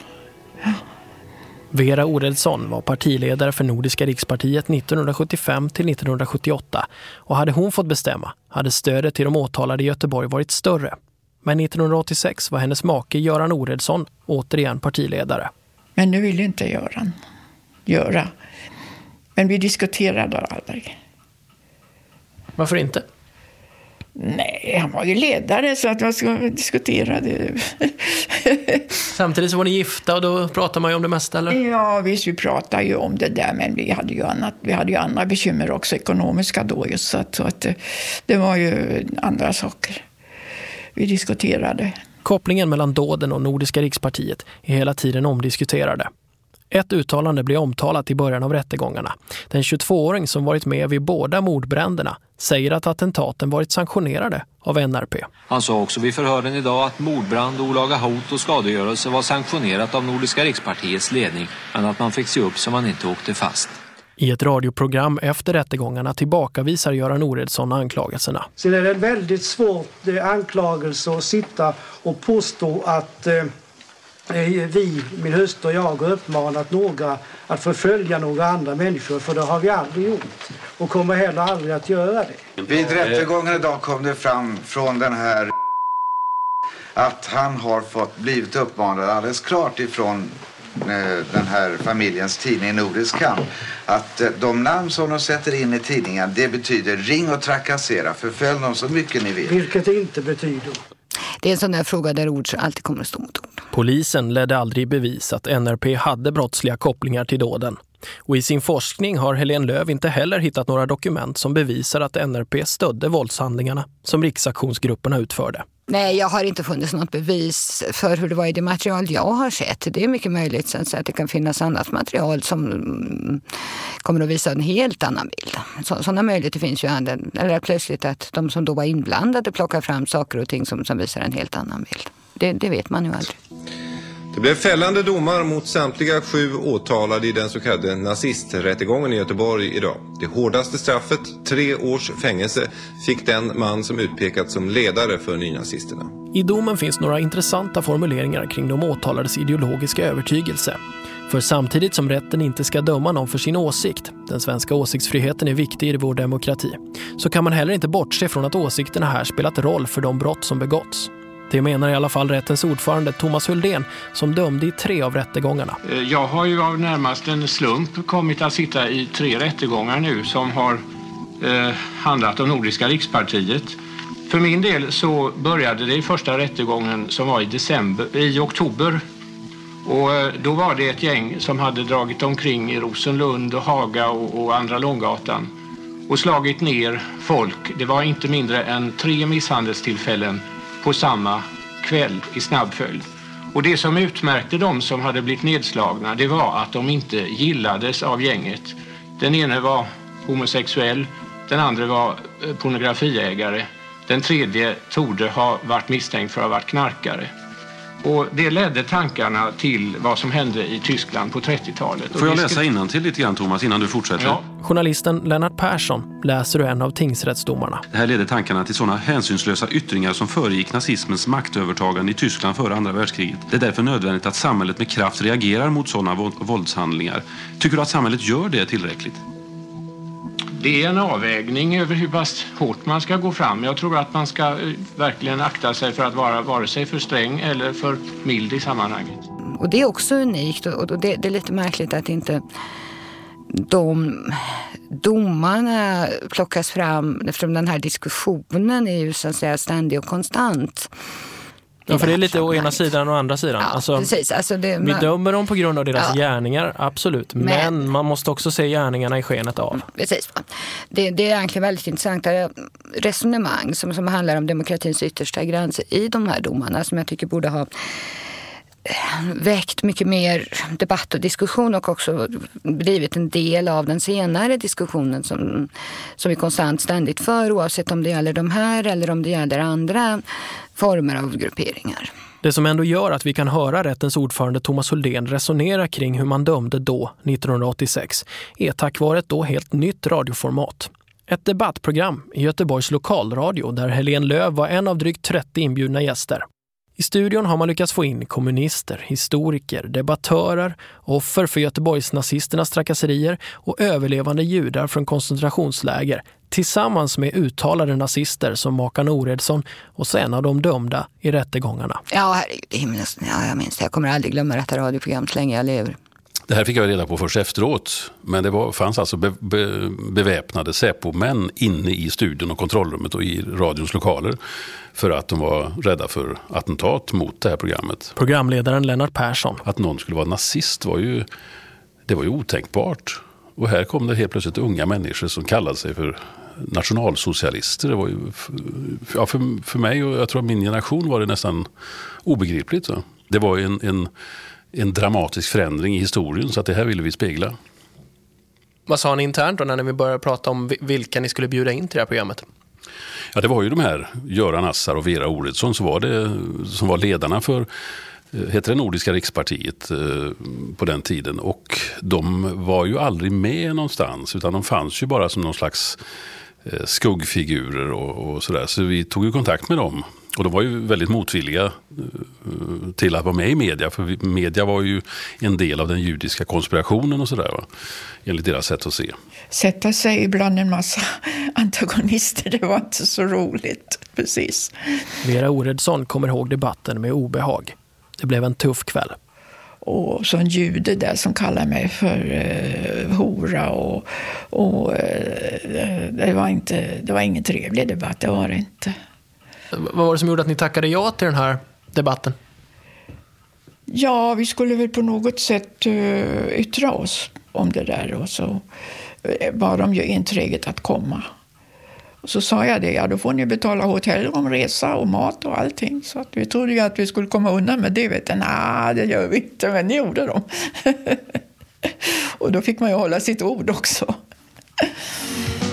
Vera Oredsson var partiledare för Nordiska rikspartiet 1975 till 1978 och hade hon fått bestämma hade stödet till de åtalade i Göteborg varit större. Men 1986 var hennes make Göran Oredsson återigen partiledare. Men nu vill inte Göran göra. Men vi diskuterade aldrig. Varför inte? Nej, han var ju ledare så att man ska diskutera det. Samtidigt så var ni gifta och då pratar man ju om det mesta eller? Ja, visst, vi pratade ju om det där, men vi hade ju, annat, vi hade ju andra bekymmer också, ekonomiska då just, så att, så att det, det var ju andra saker vi diskuterade. Kopplingen mellan dåden och Nordiska rikspartiet är hela tiden omdiskuterade. Ett uttalande blir omtalat i början av rättegångarna. Den 22-åring som varit med vid båda mordbränderna säger att attentaten varit sanktionerade av NRP. Han sa också vid förhören idag att mordbrand, olaga hot och skadegörelse var sanktionerat av Nordiska rikspartiets ledning men att man fick se upp så man inte åkte fast. I ett radioprogram efter rättegångarna tillbakavisar Göran Oredsson anklagelserna. Sen är det en väldigt svår eh, anklagelse att sitta och påstå att eh, vi, min hustru och jag, har uppmanat några att förfölja några andra människor, för det har vi aldrig gjort och kommer heller aldrig att göra det. Vid rättegången idag kom det fram från den här att han har fått blivit uppmanad alldeles klart ifrån eh, den här familjens tidning Nordisk Kamp att eh, de namn som de sätter in i tidningen det betyder ring och trakassera, förfölj dem så mycket ni vill. Vilket det inte betyder. Det är en sån där fråga där ord alltid kommer att stå mot ord. Polisen ledde aldrig i bevis att NRP hade brottsliga kopplingar till dåden. Och i sin forskning har Helene Löv inte heller hittat några dokument som bevisar att NRP stödde våldshandlingarna som riksaktionsgrupperna utförde. Nej, jag har inte funnits något bevis för hur det var i det material jag har sett. Det är mycket möjligt så att det kan finnas annat material som mm, kommer att visa en helt annan bild. Så, sådana möjligheter finns ju. Eller plötsligt att de som då var inblandade plockar fram saker och ting som, som visar en helt annan bild. Det, det vet man ju aldrig. Det blev fällande domar mot samtliga sju åtalade i den så kallade nazisträttegången i Göteborg idag. Det hårdaste straffet, tre års fängelse, fick den man som utpekats som ledare för nynazisterna. I domen finns några intressanta formuleringar kring de åtalades ideologiska övertygelse. För samtidigt som rätten inte ska döma någon för sin åsikt, den svenska åsiktsfriheten är viktig i vår demokrati, så kan man heller inte bortse från att åsikterna här spelat roll för de brott som begåtts. Det menar i alla fall rättens ordförande Thomas Huldén som dömde i tre av rättegångarna. Eh, jag har ju av närmast en slump kommit att sitta i tre rättegångar nu som har eh, handlat om Nordiska rikspartiet. För min del så började det i första rättegången som var i, december, i oktober. Och eh, då var det ett gäng som hade dragit omkring i Rosenlund och Haga och, och andra Långgatan och slagit ner folk. Det var inte mindre än tre misshandelstillfällen på samma kväll i snabb följd. Och det som utmärkte de som hade blivit nedslagna det var att de inte gillades av gänget. Den ene var homosexuell, den andra var eh, pornografiägare, den tredje torde ha varit misstänkt för att ha varit knarkare. Och det ledde tankarna till vad som hände i Tyskland på 30-talet. Får jag läsa till lite grann Thomas innan du fortsätter? Ja. Journalisten Lennart Persson läser ur en av tingsrättsdomarna. Det här ledde tankarna till sådana hänsynslösa yttringar som föregick nazismens maktövertagande i Tyskland före andra världskriget. Det är därför nödvändigt att samhället med kraft reagerar mot sådana våldshandlingar. Tycker du att samhället gör det tillräckligt? Det är en avvägning över hur pass hårt man ska gå fram. Jag tror att man ska eh, verkligen akta sig för att vara vare sig för sträng eller för mild i sammanhanget. Och det är också unikt och det, det är lite märkligt att inte de domarna plockas fram eftersom den här diskussionen är ju så att säga ständig och konstant. Ja, för det är lite å ena sidan och andra sidan. Ja, alltså, precis. Alltså det, vi dömer dem på grund av deras Ja. gärningar, absolut. Men, Men- man måste också se gärningarna i skenet av. Precis. Det, det är egentligen väldigt intressanta resonemang som, som handlar om demokratins yttersta gränser i de här domarna som jag tycker borde ha väckt mycket mer debatt och diskussion och också blivit en del av den senare diskussionen som, som vi konstant ständigt för oavsett om det gäller de här eller om det gäller andra former av grupperingar. Det som ändå gör att vi kan höra rättens ordförande Thomas Huldén resonera kring hur man dömde då, 1986, är tack vare ett då helt nytt radioformat. Ett debattprogram i Göteborgs lokalradio där Helene Löv var en av drygt 30 inbjudna gäster. I studion har man lyckats få in kommunister, historiker, debattörer, offer för Göteborgsnazisternas trakasserier och överlevande judar från koncentrationsläger tillsammans med uttalade nazister som Makan Oredsson och så en av de dömda i rättegångarna. Ja, herregud, i himlen. ja, jag minns det. Jag kommer aldrig glömma detta radioprogram så länge jag lever. Det här fick jag reda på först efteråt. Men det var, fanns alltså be, be, beväpnade Säpo-män inne i studion och kontrollrummet och i radions lokaler. För att de var rädda för attentat mot det här programmet. Programledaren Lennart Persson. Att någon skulle vara nazist var ju, det var ju otänkbart. Och här kom det helt plötsligt unga människor som kallade sig för nationalsocialister. Det var ju, ja, för, för mig och jag tror min generation var det nästan obegripligt. Så. Det var en, en, en dramatisk förändring i historien så att det här ville vi spegla. Vad sa ni internt då när ni började prata om vilka ni skulle bjuda in till det här programmet? Ja, det var ju de här Göran Assar och Vera Oredsson som var, det, som var ledarna för hette det Nordiska rikspartiet eh, på den tiden. Och de var ju aldrig med någonstans utan de fanns ju bara som någon slags eh, skuggfigurer och, och sådär. Så vi tog ju kontakt med dem. Och de var ju väldigt motvilliga eh, till att vara med i media. För media var ju en del av den judiska konspirationen och sådär. Enligt deras sätt att se. Sätta sig bland en massa antagonister, det var inte så roligt. Precis. Vera Oredsson kommer ihåg debatten med obehag. Det blev en tuff kväll. Och så en jude där som kallar mig för eh, hora. Och, och eh, det, var inte, det var ingen trevlig debatt, det var det inte. Vad var det som gjorde att ni tackade ja till den här debatten? Ja, vi skulle väl på något sätt uh, yttra oss om det där och så eh, bad de ju enträget att komma. Och så sa jag det, ja då får ni betala hotell om resa och mat och allting. Så att vi trodde ju att vi skulle komma undan med det. Vet du. Nej, det gör vi inte, men det gjorde de. och då fick man ju hålla sitt ord också.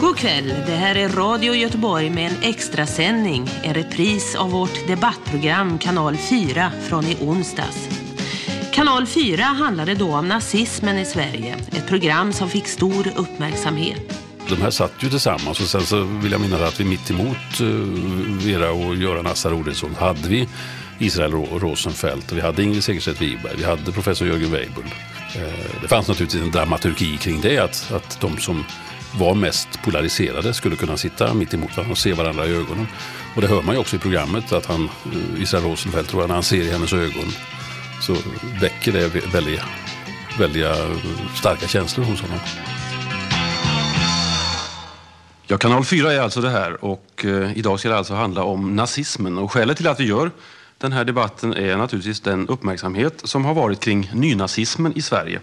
God kväll, det här är Radio Göteborg med en extra sändning, en repris av vårt debattprogram Kanal 4 från i onsdags. Kanal 4 handlade då om nazismen i Sverige, ett program som fick stor uppmärksamhet. De här satt ju tillsammans och sen så vill jag minnas att vi mitt emot eh, Vera och Göran Assar Oredsson hade vi Israel Rosenfeldt och vi hade Ingrid Segerstedt Wiberg, vi hade professor Jörgen Weibull. Eh, det fanns naturligtvis en dramaturgi kring det, att, att de som var mest polariserade skulle kunna sitta mitt emot varandra och se varandra i ögonen. Och det hör man ju också i programmet att han, eh, Israel Rosenfeldt, tror jag, när han ser i hennes ögon så väcker det väldigt, väldigt eh, starka känslor hos honom. Ja, kanal 4 är alltså det här och eh, idag ska det alltså handla om nazismen. Och skälet till att vi gör den här debatten är naturligtvis den uppmärksamhet som har varit kring nynazismen i Sverige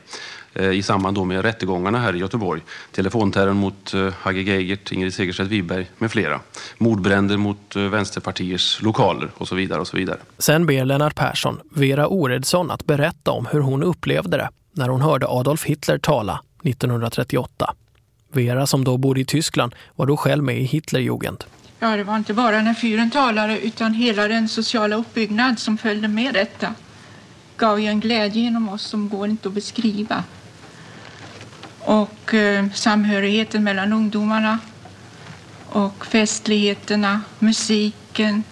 i samband då med rättegångarna här i Göteborg. Telefonterrorn mot eh, Hagge Geigert, Ingrid Segerstedt Wiberg med flera. Mordbränder mot eh, vänsterpartiers lokaler och så vidare och så vidare. Sen ber Lennart Persson Vera Oredsson att berätta om hur hon upplevde det när hon hörde Adolf Hitler tala 1938. Vera som då bodde i Tyskland var då själv med i Hitlerjugend. Ja, det var inte bara när fyren talade utan hela den sociala uppbyggnad som följde med detta gav ju en glädje inom oss som går inte att beskriva. Och eh, samhörigheten mellan ungdomarna och festligheterna, musiken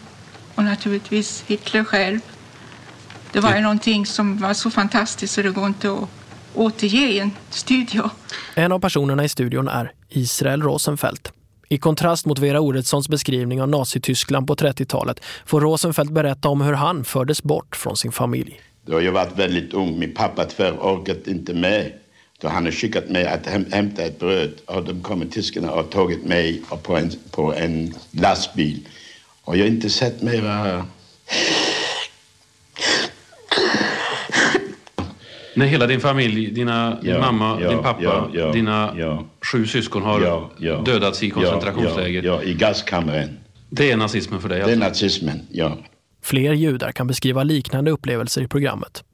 och naturligtvis Hitler själv. Det var ju någonting som var så fantastiskt så det går inte att återge i en studio. En av personerna i studion är Israel Rosenfeldt. I kontrast mot Vera Oredssons beskrivning av Nazityskland på 30-talet får Rosenfeldt berätta om hur han fördes bort från sin familj. Då jag var väldigt ung, min pappa tyvärr orkat inte med. Då han har skickat mig att häm hämta ett bröd och de kommer tyskarna och tagit mig på en, på en lastbil. Och jag har inte sett mera... När hela din familj, dina, din Ja, mamma, ja, din pappa, ja, ja, dina ja. sju syskon har Ja, ja. dödats i koncentrationsläger. Ja, ja, i gaskammaren. Det är nazismen för dig Det alltså? är nazismen, ja. Fler judar kan beskriva liknande upplevelser i programmet.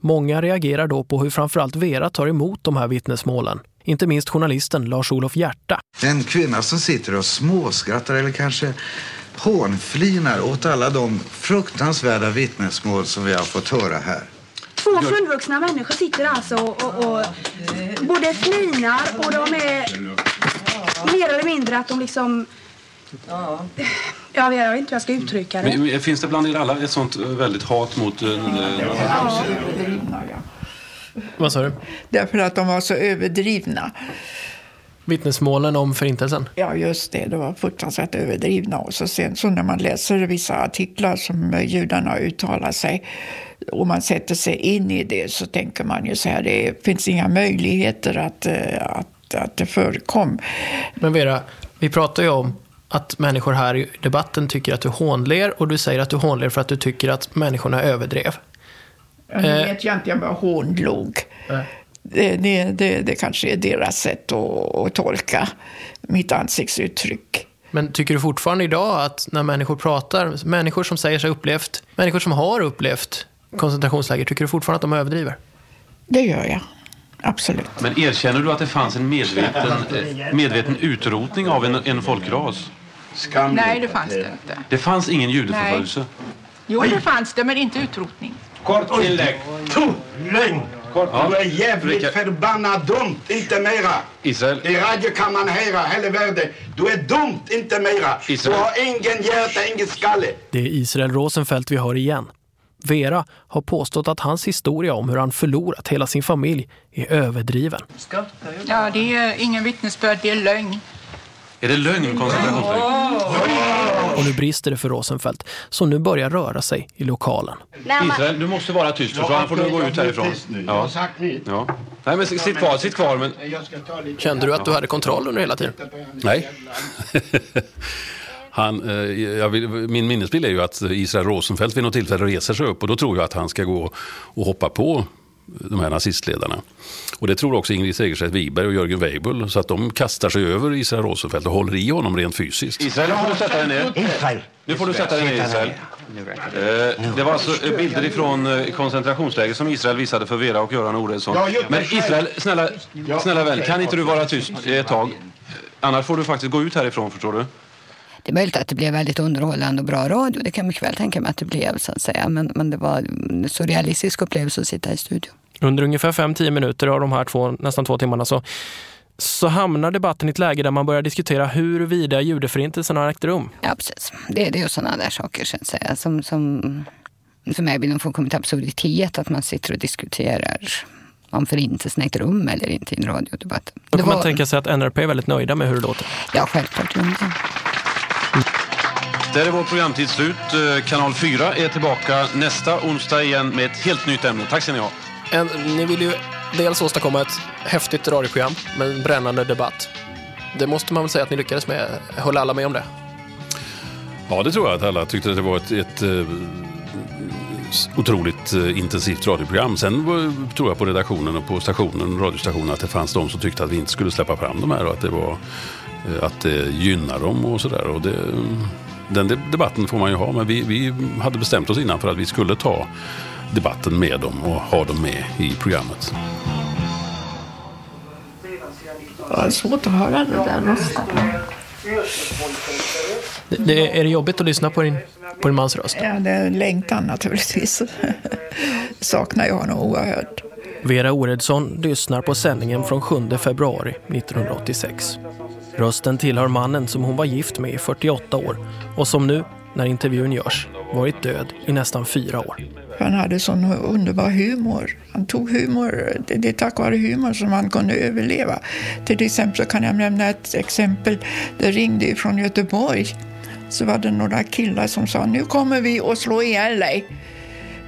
Många reagerar då på hur framförallt Vera tar emot de här vittnesmålen. Inte minst journalisten Lars-Olof Hjärta. En kvinna som sitter och småskrattar eller kanske hånflinar åt alla de fruktansvärda vittnesmål som vi har fått höra här. Två fullvuxna människor sitter alltså och, och, och både flinar och de är mer eller mindre att de liksom... Jag vet inte hur jag ska uttrycka det. Men, men Finns det bland er alla ett sånt eh, väldigt hat mot... eh, eh, Vad sa du? Därför att de var så överdrivna. Vittnesmålen om förintelsen? Ja, just det. De var fruktansvärt överdrivna. Och så sen så när man läser vissa artiklar som judarna uttalar sig och man sätter sig in i det så tänker man ju så här, det finns inga möjligheter att, att, att det förekom. Men Vera, vi pratar ju om att människor här i debatten tycker att du hånler och du säger att du hånler för att du tycker att människorna överdrev. Ja, nu Eh. vet jag inte om jag hånlog. Det, det, det, det kanske är deras sätt att, att tolka mitt ansiktsuttryck. Men tycker du fortfarande idag att när människor pratar, människor som säger sig upplevt, människor som har upplevt koncentrationsläger, tycker du fortfarande att de överdriver? Det gör jag. Absolut. Men erkänner du att det fanns en medveten, eh, medveten utrotning av en, en folkras? Nej, det fanns det inte. Det fanns ingen judeförföljelse? Jo, det fanns det, men inte utrotning. Kort inlägg. Tu, lögn! Ja. Du är jävligt Vilka- förbannat dumt, inte mera. Israel, I radio kan man höra hela världen. Du är dumt, inte mera. Israel. Du har ingen hjärta, ingen skalle. Det är Israel Rosenfeldt vi hör igen. Vera har påstått att hans historia om hur han förlorat hela sin familj är överdriven. Ja, det är ingen vittnesbörd, det är lögn. Är det lögn koncentrationsläger? Och nu brister det för Rosenfeldt, som nu börjar röra sig i lokalen. Israel, du måste vara tyst för så annars får du gå ut härifrån. Ja. Ja. Nej men sitt kvar, sitt kvar men... Kände du att du hade kontroll under hela tiden? Nej. Han, eh, jag vill, min minnesbild är ju att Israel Rosenfeldt vid något tillfälle reser sig upp och då tror jag att han ska gå och hoppa på de här nazistledarna. Och det tror också Ingrid Segerstedt Wiberg och Jörgen Weibull så att de kastar sig över Israel Rosenfeldt och håller i honom rent fysiskt. Israel, nu får du sätta dig ner. Nu får du sätta dig ner Israel. Eh, Det var alltså eh, bilder ifrån eh, koncentrationsläger som Israel visade för Vera och Göran Oredsson. Jag har gjort det Men. Israel, snälla, snälla vän, kan inte du vara tyst ett tag? Annars får du faktiskt gå ut härifrån, förstår du? Det är möjligt att det blev väldigt underhållande och bra radio. Det kan jag mycket väl tänka mig att det blev. så att säga. Men, men det var en så realistisk upplevelse att sitta i studion. Under ungefär 5-10 minuter av de här två, nästan två timmarna så, så hamnar debatten i ett läge där man börjar diskutera huruvida judeförintelsen har ägt rum. Ja, precis. Det, det är ju sådana där saker så att säga, som, som för mig blir någon fullkomligt absurditet att man sitter och diskuterar om förintelsen ägt rum eller inte i en radiodebatt. Då kan man var- tänka sig att NRP är väldigt nöjda med hur det låter. Ja, självklart. det. Där är vår programtid slut. Eh, Kanal 4 är tillbaka nästa onsdag igen med ett helt nytt ämne. Tack ska ni ha. En, ni vill ju dels åstadkomma ett häftigt radioprogram med en brännande debatt. Det måste man väl säga att ni lyckades med. Håller alla med om det? Ja, det tror jag att alla tyckte att det var ett, ett eh, otroligt eh, intensivt radioprogram. Sen var, tror jag på redaktionen och på stationen, radiostationen att det fanns de som tyckte att vi inte skulle släppa fram de här och att det var att det gynnar dem och sådär. Och det, den de- debatten får man ju ha, men vi, vi hade bestämt oss innan för att vi skulle ta debatten med dem och ha dem med i programmet. Det var svårt att höra det där rösten. det, det är det jobbigt att lyssna på din, på din mans röst? Ja, det är en längtan naturligtvis. saknar jag honom oerhört. Vera Oredsson lyssnar på sändningen från 7 februari 1986. Rösten tillhör mannen som hon var gift med i 48 år och som nu, när intervjun görs, varit död i nästan fyra år. Han hade sån underbar humor. Han tog humor, det, är tack vare humor som han kunde överleva. Till exempel kan jag nämna ett exempel. Det ringde från Göteborg. Så var det några killar som sa, nu kommer vi att slå ihjäl dig.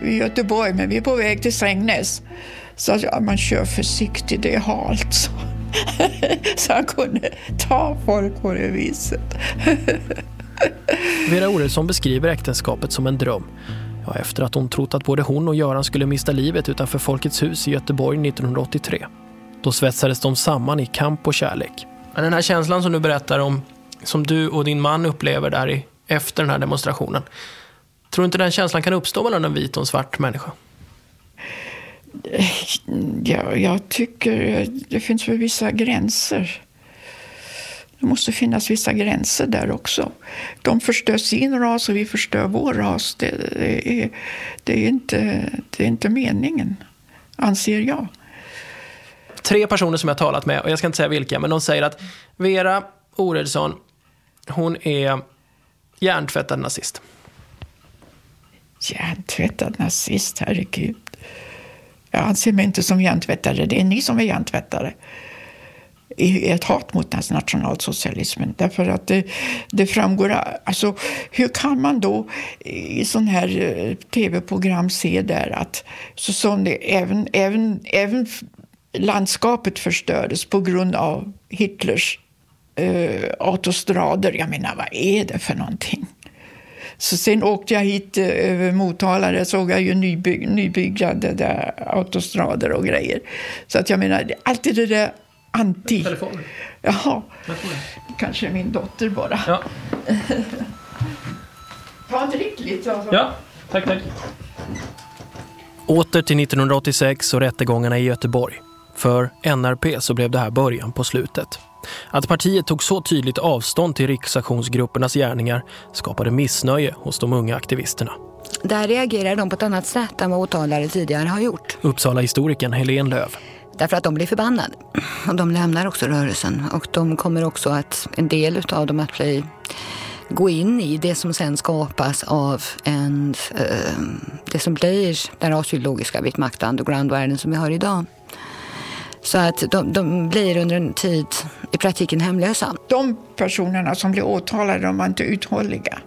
Vi är i Göteborg, men vi är på väg till Strängnäs. Så ja, man kör försiktigt, det är halt. Så. han kunde ta folk på det viset. Vera Oredsson beskriver äktenskapet som en dröm. Ja, efter att hon trott att både hon och Göran skulle mista livet utanför Folkets hus i Göteborg 1983. Då svetsades de samman i kamp och kärlek. Men den här känslan som du berättar om, som du och din man upplever där i, efter den här demonstrationen. Tror du inte den känslan kan uppstå mellan en vit och en svart människa? Ja, jag tycker det finns väl vissa gränser. Det måste finnas vissa gränser där också. De förstör sin ras och vi förstör vår ras. Det, det, är, det, är, inte, det är inte meningen, anser jag. Tre personer som jag talat med, och jag ska inte säga vilka, men de säger att Vera Oredsson, hon är hjärntvättad nazist. Hjärntvättad nazist, herregud. Jag anser mig inte som hjärntvättare. Det är ni som är hjärntvättare i ett hat mot nationalsocialismen. Därför att det, det framgår... Alltså, hur kan man då i sån här eh, tv-program se där att så som det, även, även, även landskapet förstördes på grund av Hitlers eh, autostrader. Jag menar, vad är det för någonting? Så sen åkte jag hit eh, över Motala, där såg jag ju nybyg nybyggade där autostrader och grejer. Så att jag menar, alltid det där anti... Telefon? Jaha. Kanske min dotter bara. Ja. Ta en drick lite. Alltså. Ja, tack, tack. Åter till 1986 och rättegångarna i Göteborg. För NRP så blev det här början på slutet. Att partiet tog så tydligt avstånd till riksaktionsgruppernas gärningar skapade missnöje hos de unga aktivisterna. Där reagerar de på ett annat sätt än vad åtalare tidigare har gjort. Uppsala-historikern Helene Löv. Därför att de blir förbannade. Och de lämnar också rörelsen. Och de kommer också att, en del av dem att bli, gå in i det som sen skapas av en, eh, det som blir den rasideologiska vitmakta underground-världen som vi har idag. Så att de, de, blir under en tid i praktiken hemlösa. De personerna som blir åtalade de var inte uthålliga.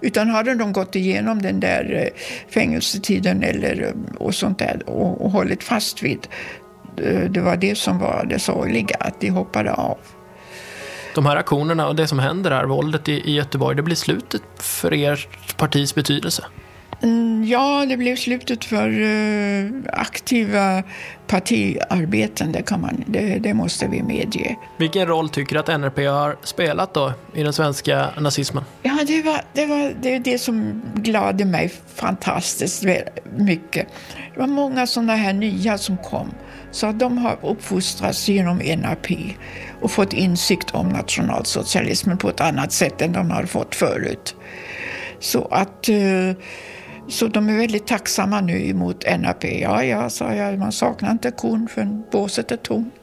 Utan hade de gått igenom den där eh, fängelsetiden eller, eh, och sånt där och, och hållit fast vid Eh, det var det som var det sorgliga, att de hoppade av. De här aktionerna och det som händer här, våldet i, Göteborg, det blir slutet för ert partis betydelse? Mm, ja, det blev slutet för uh, aktiva partiarbeten, det, kan man, det, det, måste vi medge. Vilken roll tycker du att NRP har spelat då i den svenska nazismen? Ja, det var det, var, det, det som gladde mig fantastiskt mycket. Det var många sådana här nya som kom så de har uppfostrats genom NRP och fått insikt om nationalsocialismen på ett annat sätt än de har fått förut. Så att eh, så de är väldigt tacksamma nu emot NAP. Ja, ja, sa jag, man saknar inte kon för båset är tomt.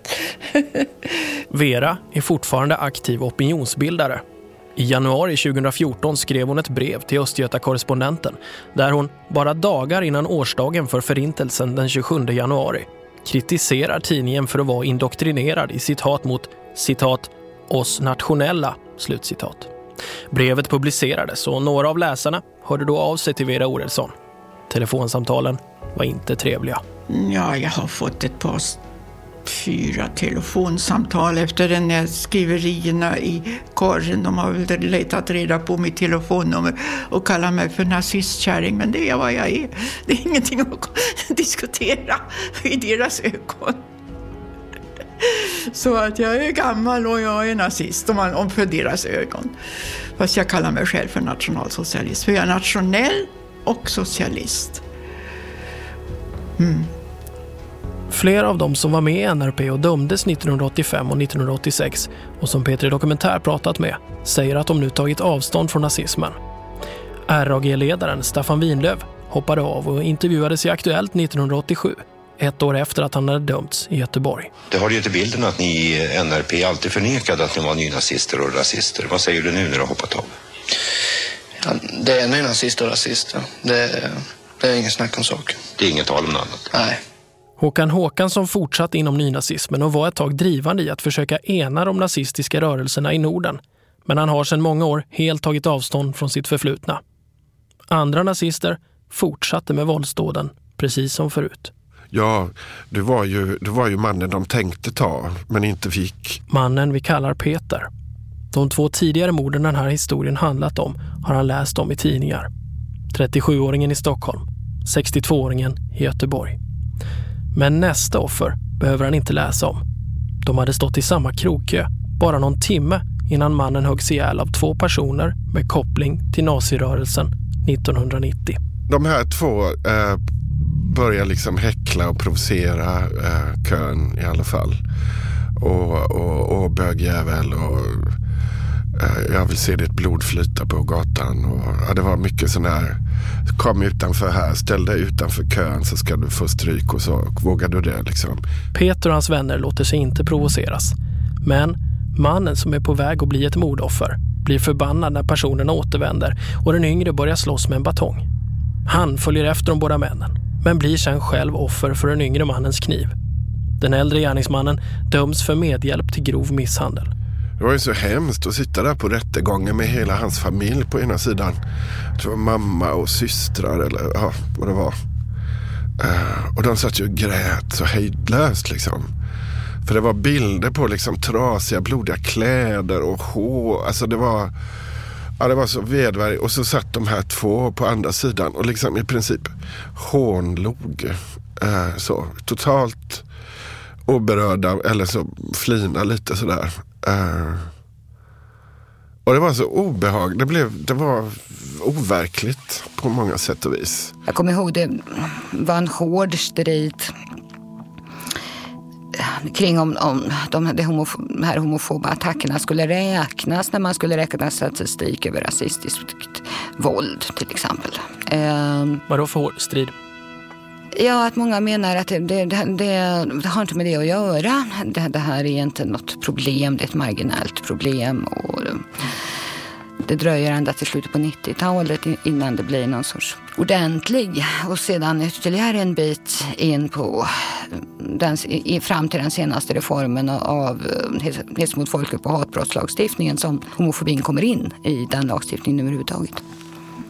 Vera är fortfarande aktiv opinionsbildare. I januari 2014 skrev hon ett brev till Östgöta-korrespondenten där hon, bara dagar innan årsdagen för förintelsen den 27 januari, kritiserar tidningen för att vara indoktrinerad i sitt hat mot citat oss nationella. Slutcitat. Brevet publicerades och några av läsarna hörde då av sig till Vera Oredsson. Telefonsamtalen var inte trevliga. Ja, jag har fått ett par fyra telefonsamtal efter den här skriverierna i korgen. De har väl letat reda på mitt telefonnummer och kallat mig för nazistkärring. Men det är vad jag är. Det är ingenting att diskutera i deras ögon. Så att jag är gammal och jag är nazist om, man, om för deras ögon. Fast jag kallar mig själv för nationalsocialist. För jag är nationell och socialist. Mm. Flera av dem som var med i NRP och dömdes 1985 och 1986 och som Petri Dokumentär pratat med säger att de nu tagit avstånd från nazismen. RAG-ledaren Staffan Winlöv hoppade av och intervjuades i Aktuellt 1987 ett år efter att han hade dömts i Göteborg. Det har ju till bilden att ni i NRP alltid förnekade att ni var nynazister och rasister. Vad säger du nu när du har hoppat av? Ja, det är nynazister och rasister. Det, Det är ingen snack om saken. Det är inget tal om något annat. Nej. Håkan Håkansson fortsatte inom nynazismen och var ett tag drivande i att försöka ena de nazistiska rörelserna i Norden. Men han har sedan många år helt tagit avstånd från sitt förflutna. Andra nazister fortsatte med våldsdåden, precis som förut. Ja, du var, ju, du var ju mannen de tänkte ta, men inte fick. Mannen vi kallar Peter. De två tidigare morden den här historien handlat om har han läst om i tidningar. 37-åringen i Stockholm, 62-åringen i Göteborg. Men nästa offer behöver han inte läsa om. De hade stått i samma krogkö bara någon timme innan mannen höggs ihjäl av två personer med koppling till nazirörelsen 1990. De här två eh, börjar liksom häckla och provocera eh, kön i alla fall. Och, och, och bögjävel och eh, jag vill se ditt blod flyta på gatan. Och, ja, det var mycket sån här, kom utanför här, ställ dig utanför kön så ska du få stryk och så vågar du det liksom. Peter och hans vänner låter sig inte provoceras. Men mannen som är på väg att bli ett mordoffer blir förbannad när personen återvänder och den yngre börjar slåss med en batong. Han följer efter de båda männen, men blir sen själv offer för den yngre mannens kniv. Den äldre gärningsmannen döms för medhjälp till grov misshandel. Det var ju så hemskt att sitta där på rättegången med hela hans familj på ena sidan. Det var mamma och systrar eller ja, vad det var. Uh, och de satt ju och grät så hejdlöst liksom. För det var bilder på liksom trasiga blodiga kläder och hår. Alltså det var, ja, det var så vedvärdigt. Och så satt de här två på andra sidan och liksom i princip hånlog. Eh, så totalt oberörda eller så flina lite sådär. Eh. och det var så obehagligt. Det, blev, det var overkligt på många sätt och vis. Jag kommer ihåg det var en hård strid kring om, om de, de, homof här homofoba attackerna skulle räknas när man skulle räkna statistik över rasistiskt våld till exempel. Um, Vadå för hård strid? Ja, att många menar att det, det, det, det, har inte med det att göra. Det, det här är inte något problem, det är ett marginellt problem. Och det dröjer ända till slutet på 90-talet innan det blir någon sorts ordentlig. Och sedan ytterligare en bit in på den, fram till den senaste reformen av eh, hets mot folkgrupp och hatbrottslagstiftningen som homofobin kommer in i den lagstiftningen överhuvudtaget.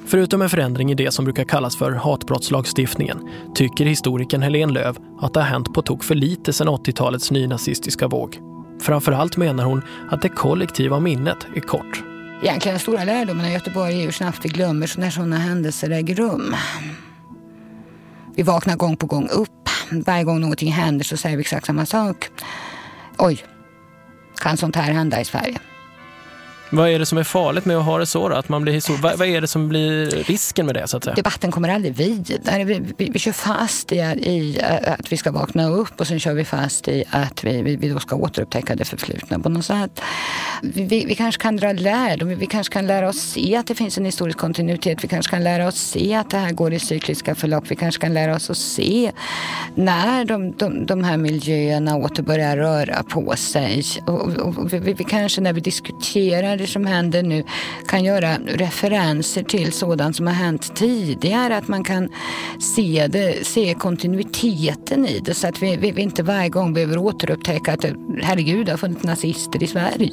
Förutom en förändring i det som brukar kallas för hatbrottslagstiftningen tycker historikern Helene Löv att det har hänt på tok för lite sedan 80-talets nynazistiska våg. Framförallt menar hon att det kollektiva minnet är kort. Egentligen den stora lärdomen i Göteborg är hur snabbt vi glömmer när sådana händelser äger rum. Vi vaknar gång på gång upp. Varje gång någonting händer så säger vi exakt samma sak. Oj, kan sånt här hända i Sverige? Vad är det som är farligt med att ha det så då? Att man blir histor- vad, vad är det som blir risken med det så att säga? Debatten kommer aldrig vidare. Vi, vi, vi kör fast i, i, att vi ska vakna upp och sen kör vi fast i att vi, vi, vi då ska återupptäcka det förflutna på något sätt. Vi, vi kanske kan dra lärdom, vi kanske kan lära oss se att det finns en historisk kontinuitet. Vi kanske kan lära oss se att det här går i cykliska förlopp. Vi kanske kan lära oss att se när de, de, de här miljöerna åter börjar röra på sig. Och, och, och vi, vi kanske när vi diskuterar det som händer nu kan göra referenser till sådant som har hänt tidigare. Att man kan se, det, se kontinuiteten i det så att vi, vi, vi inte varje gång behöver återupptäcka att herregud, det har funnits nazister i Sverige.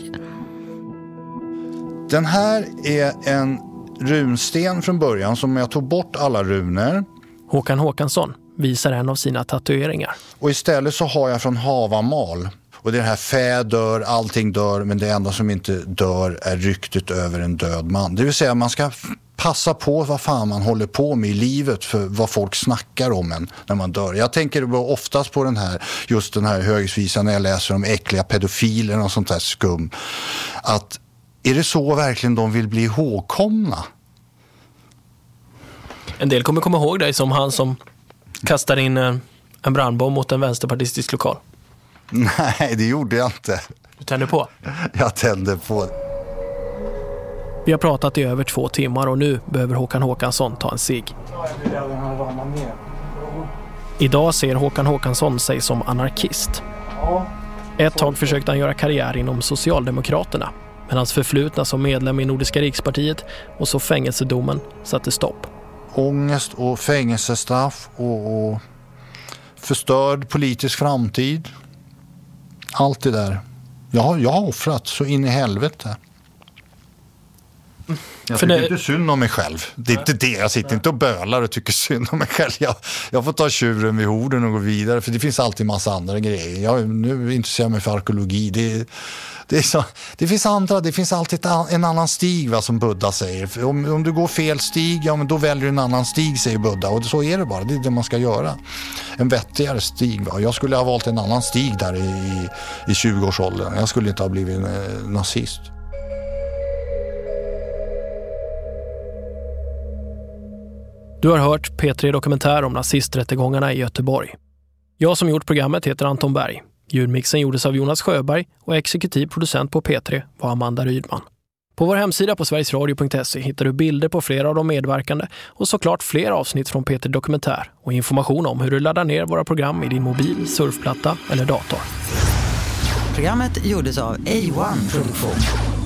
Den här är en runsten från början som jag tog bort alla runor. Håkan Håkansson visar en av sina tatueringar. Och istället så har jag från Havamal. Och det är det här fä dör, allting dör, men det enda som inte dör är ryktet över en död man. Det vill säga man ska passa på vad fan man håller på med i livet för vad folk snackar om en när man dör. Jag tänker oftast på den här, just den här högervisan när jag läser om äckliga pedofiler och sånt där skum. Att är det så verkligen de vill bli ihågkomna? En del kommer komma ihåg dig som han som kastar in en brandbomb mot en vänsterpartistisk lokal. Nej, det gjorde jag inte. Du tände på? Jag tände på. Vi har pratat i över två timmar och nu behöver Håkan Håkansson ta en cigg. Idag ser Håkan Håkansson sig som anarkist. Ett tag försökte han göra karriär inom Socialdemokraterna. Men hans förflutna som medlem i Nordiska rikspartiet och så fängelsedomen satte stopp. ångest och fängelsestraff och, och förstörd politisk framtid. Allt det där. Jag har, jag har offrat så in i helvete. Jag tycker det... inte synd om mig själv. Det är inte det. Jag sitter inte och bölar och tycker synd om mig själv. Jag, jag får ta tjuren vid horden och gå vidare. För det finns alltid massa andra grejer. Jag, nu intresserar jag mig för arkeologi. Det, det, är så, det finns andra, det finns alltid en annan stig va, som Buddha säger. Om, om du går fel stig, ja men då väljer du en annan stig säger Buddha. Och så är det bara, det är det man ska göra. En vettigare stig. Va. Jag skulle ha valt en annan stig där i, i 20-årsåldern. Jag skulle inte ha blivit eh, nazist. Du har hört P3 Dokumentär om nazisträttegångarna i Göteborg. Jag som gjort programmet heter Anton Berg. Ljudmixen gjordes av Jonas Sjöberg och exekutiv producent på P3 var Amanda Rydman. På vår hemsida på sverigesradio.se hittar du bilder på flera av de medverkande och såklart fler avsnitt från P3 Dokumentär och information om hur du laddar ner våra program i din mobil, surfplatta eller dator. Programmet gjordes av A1 Produktion.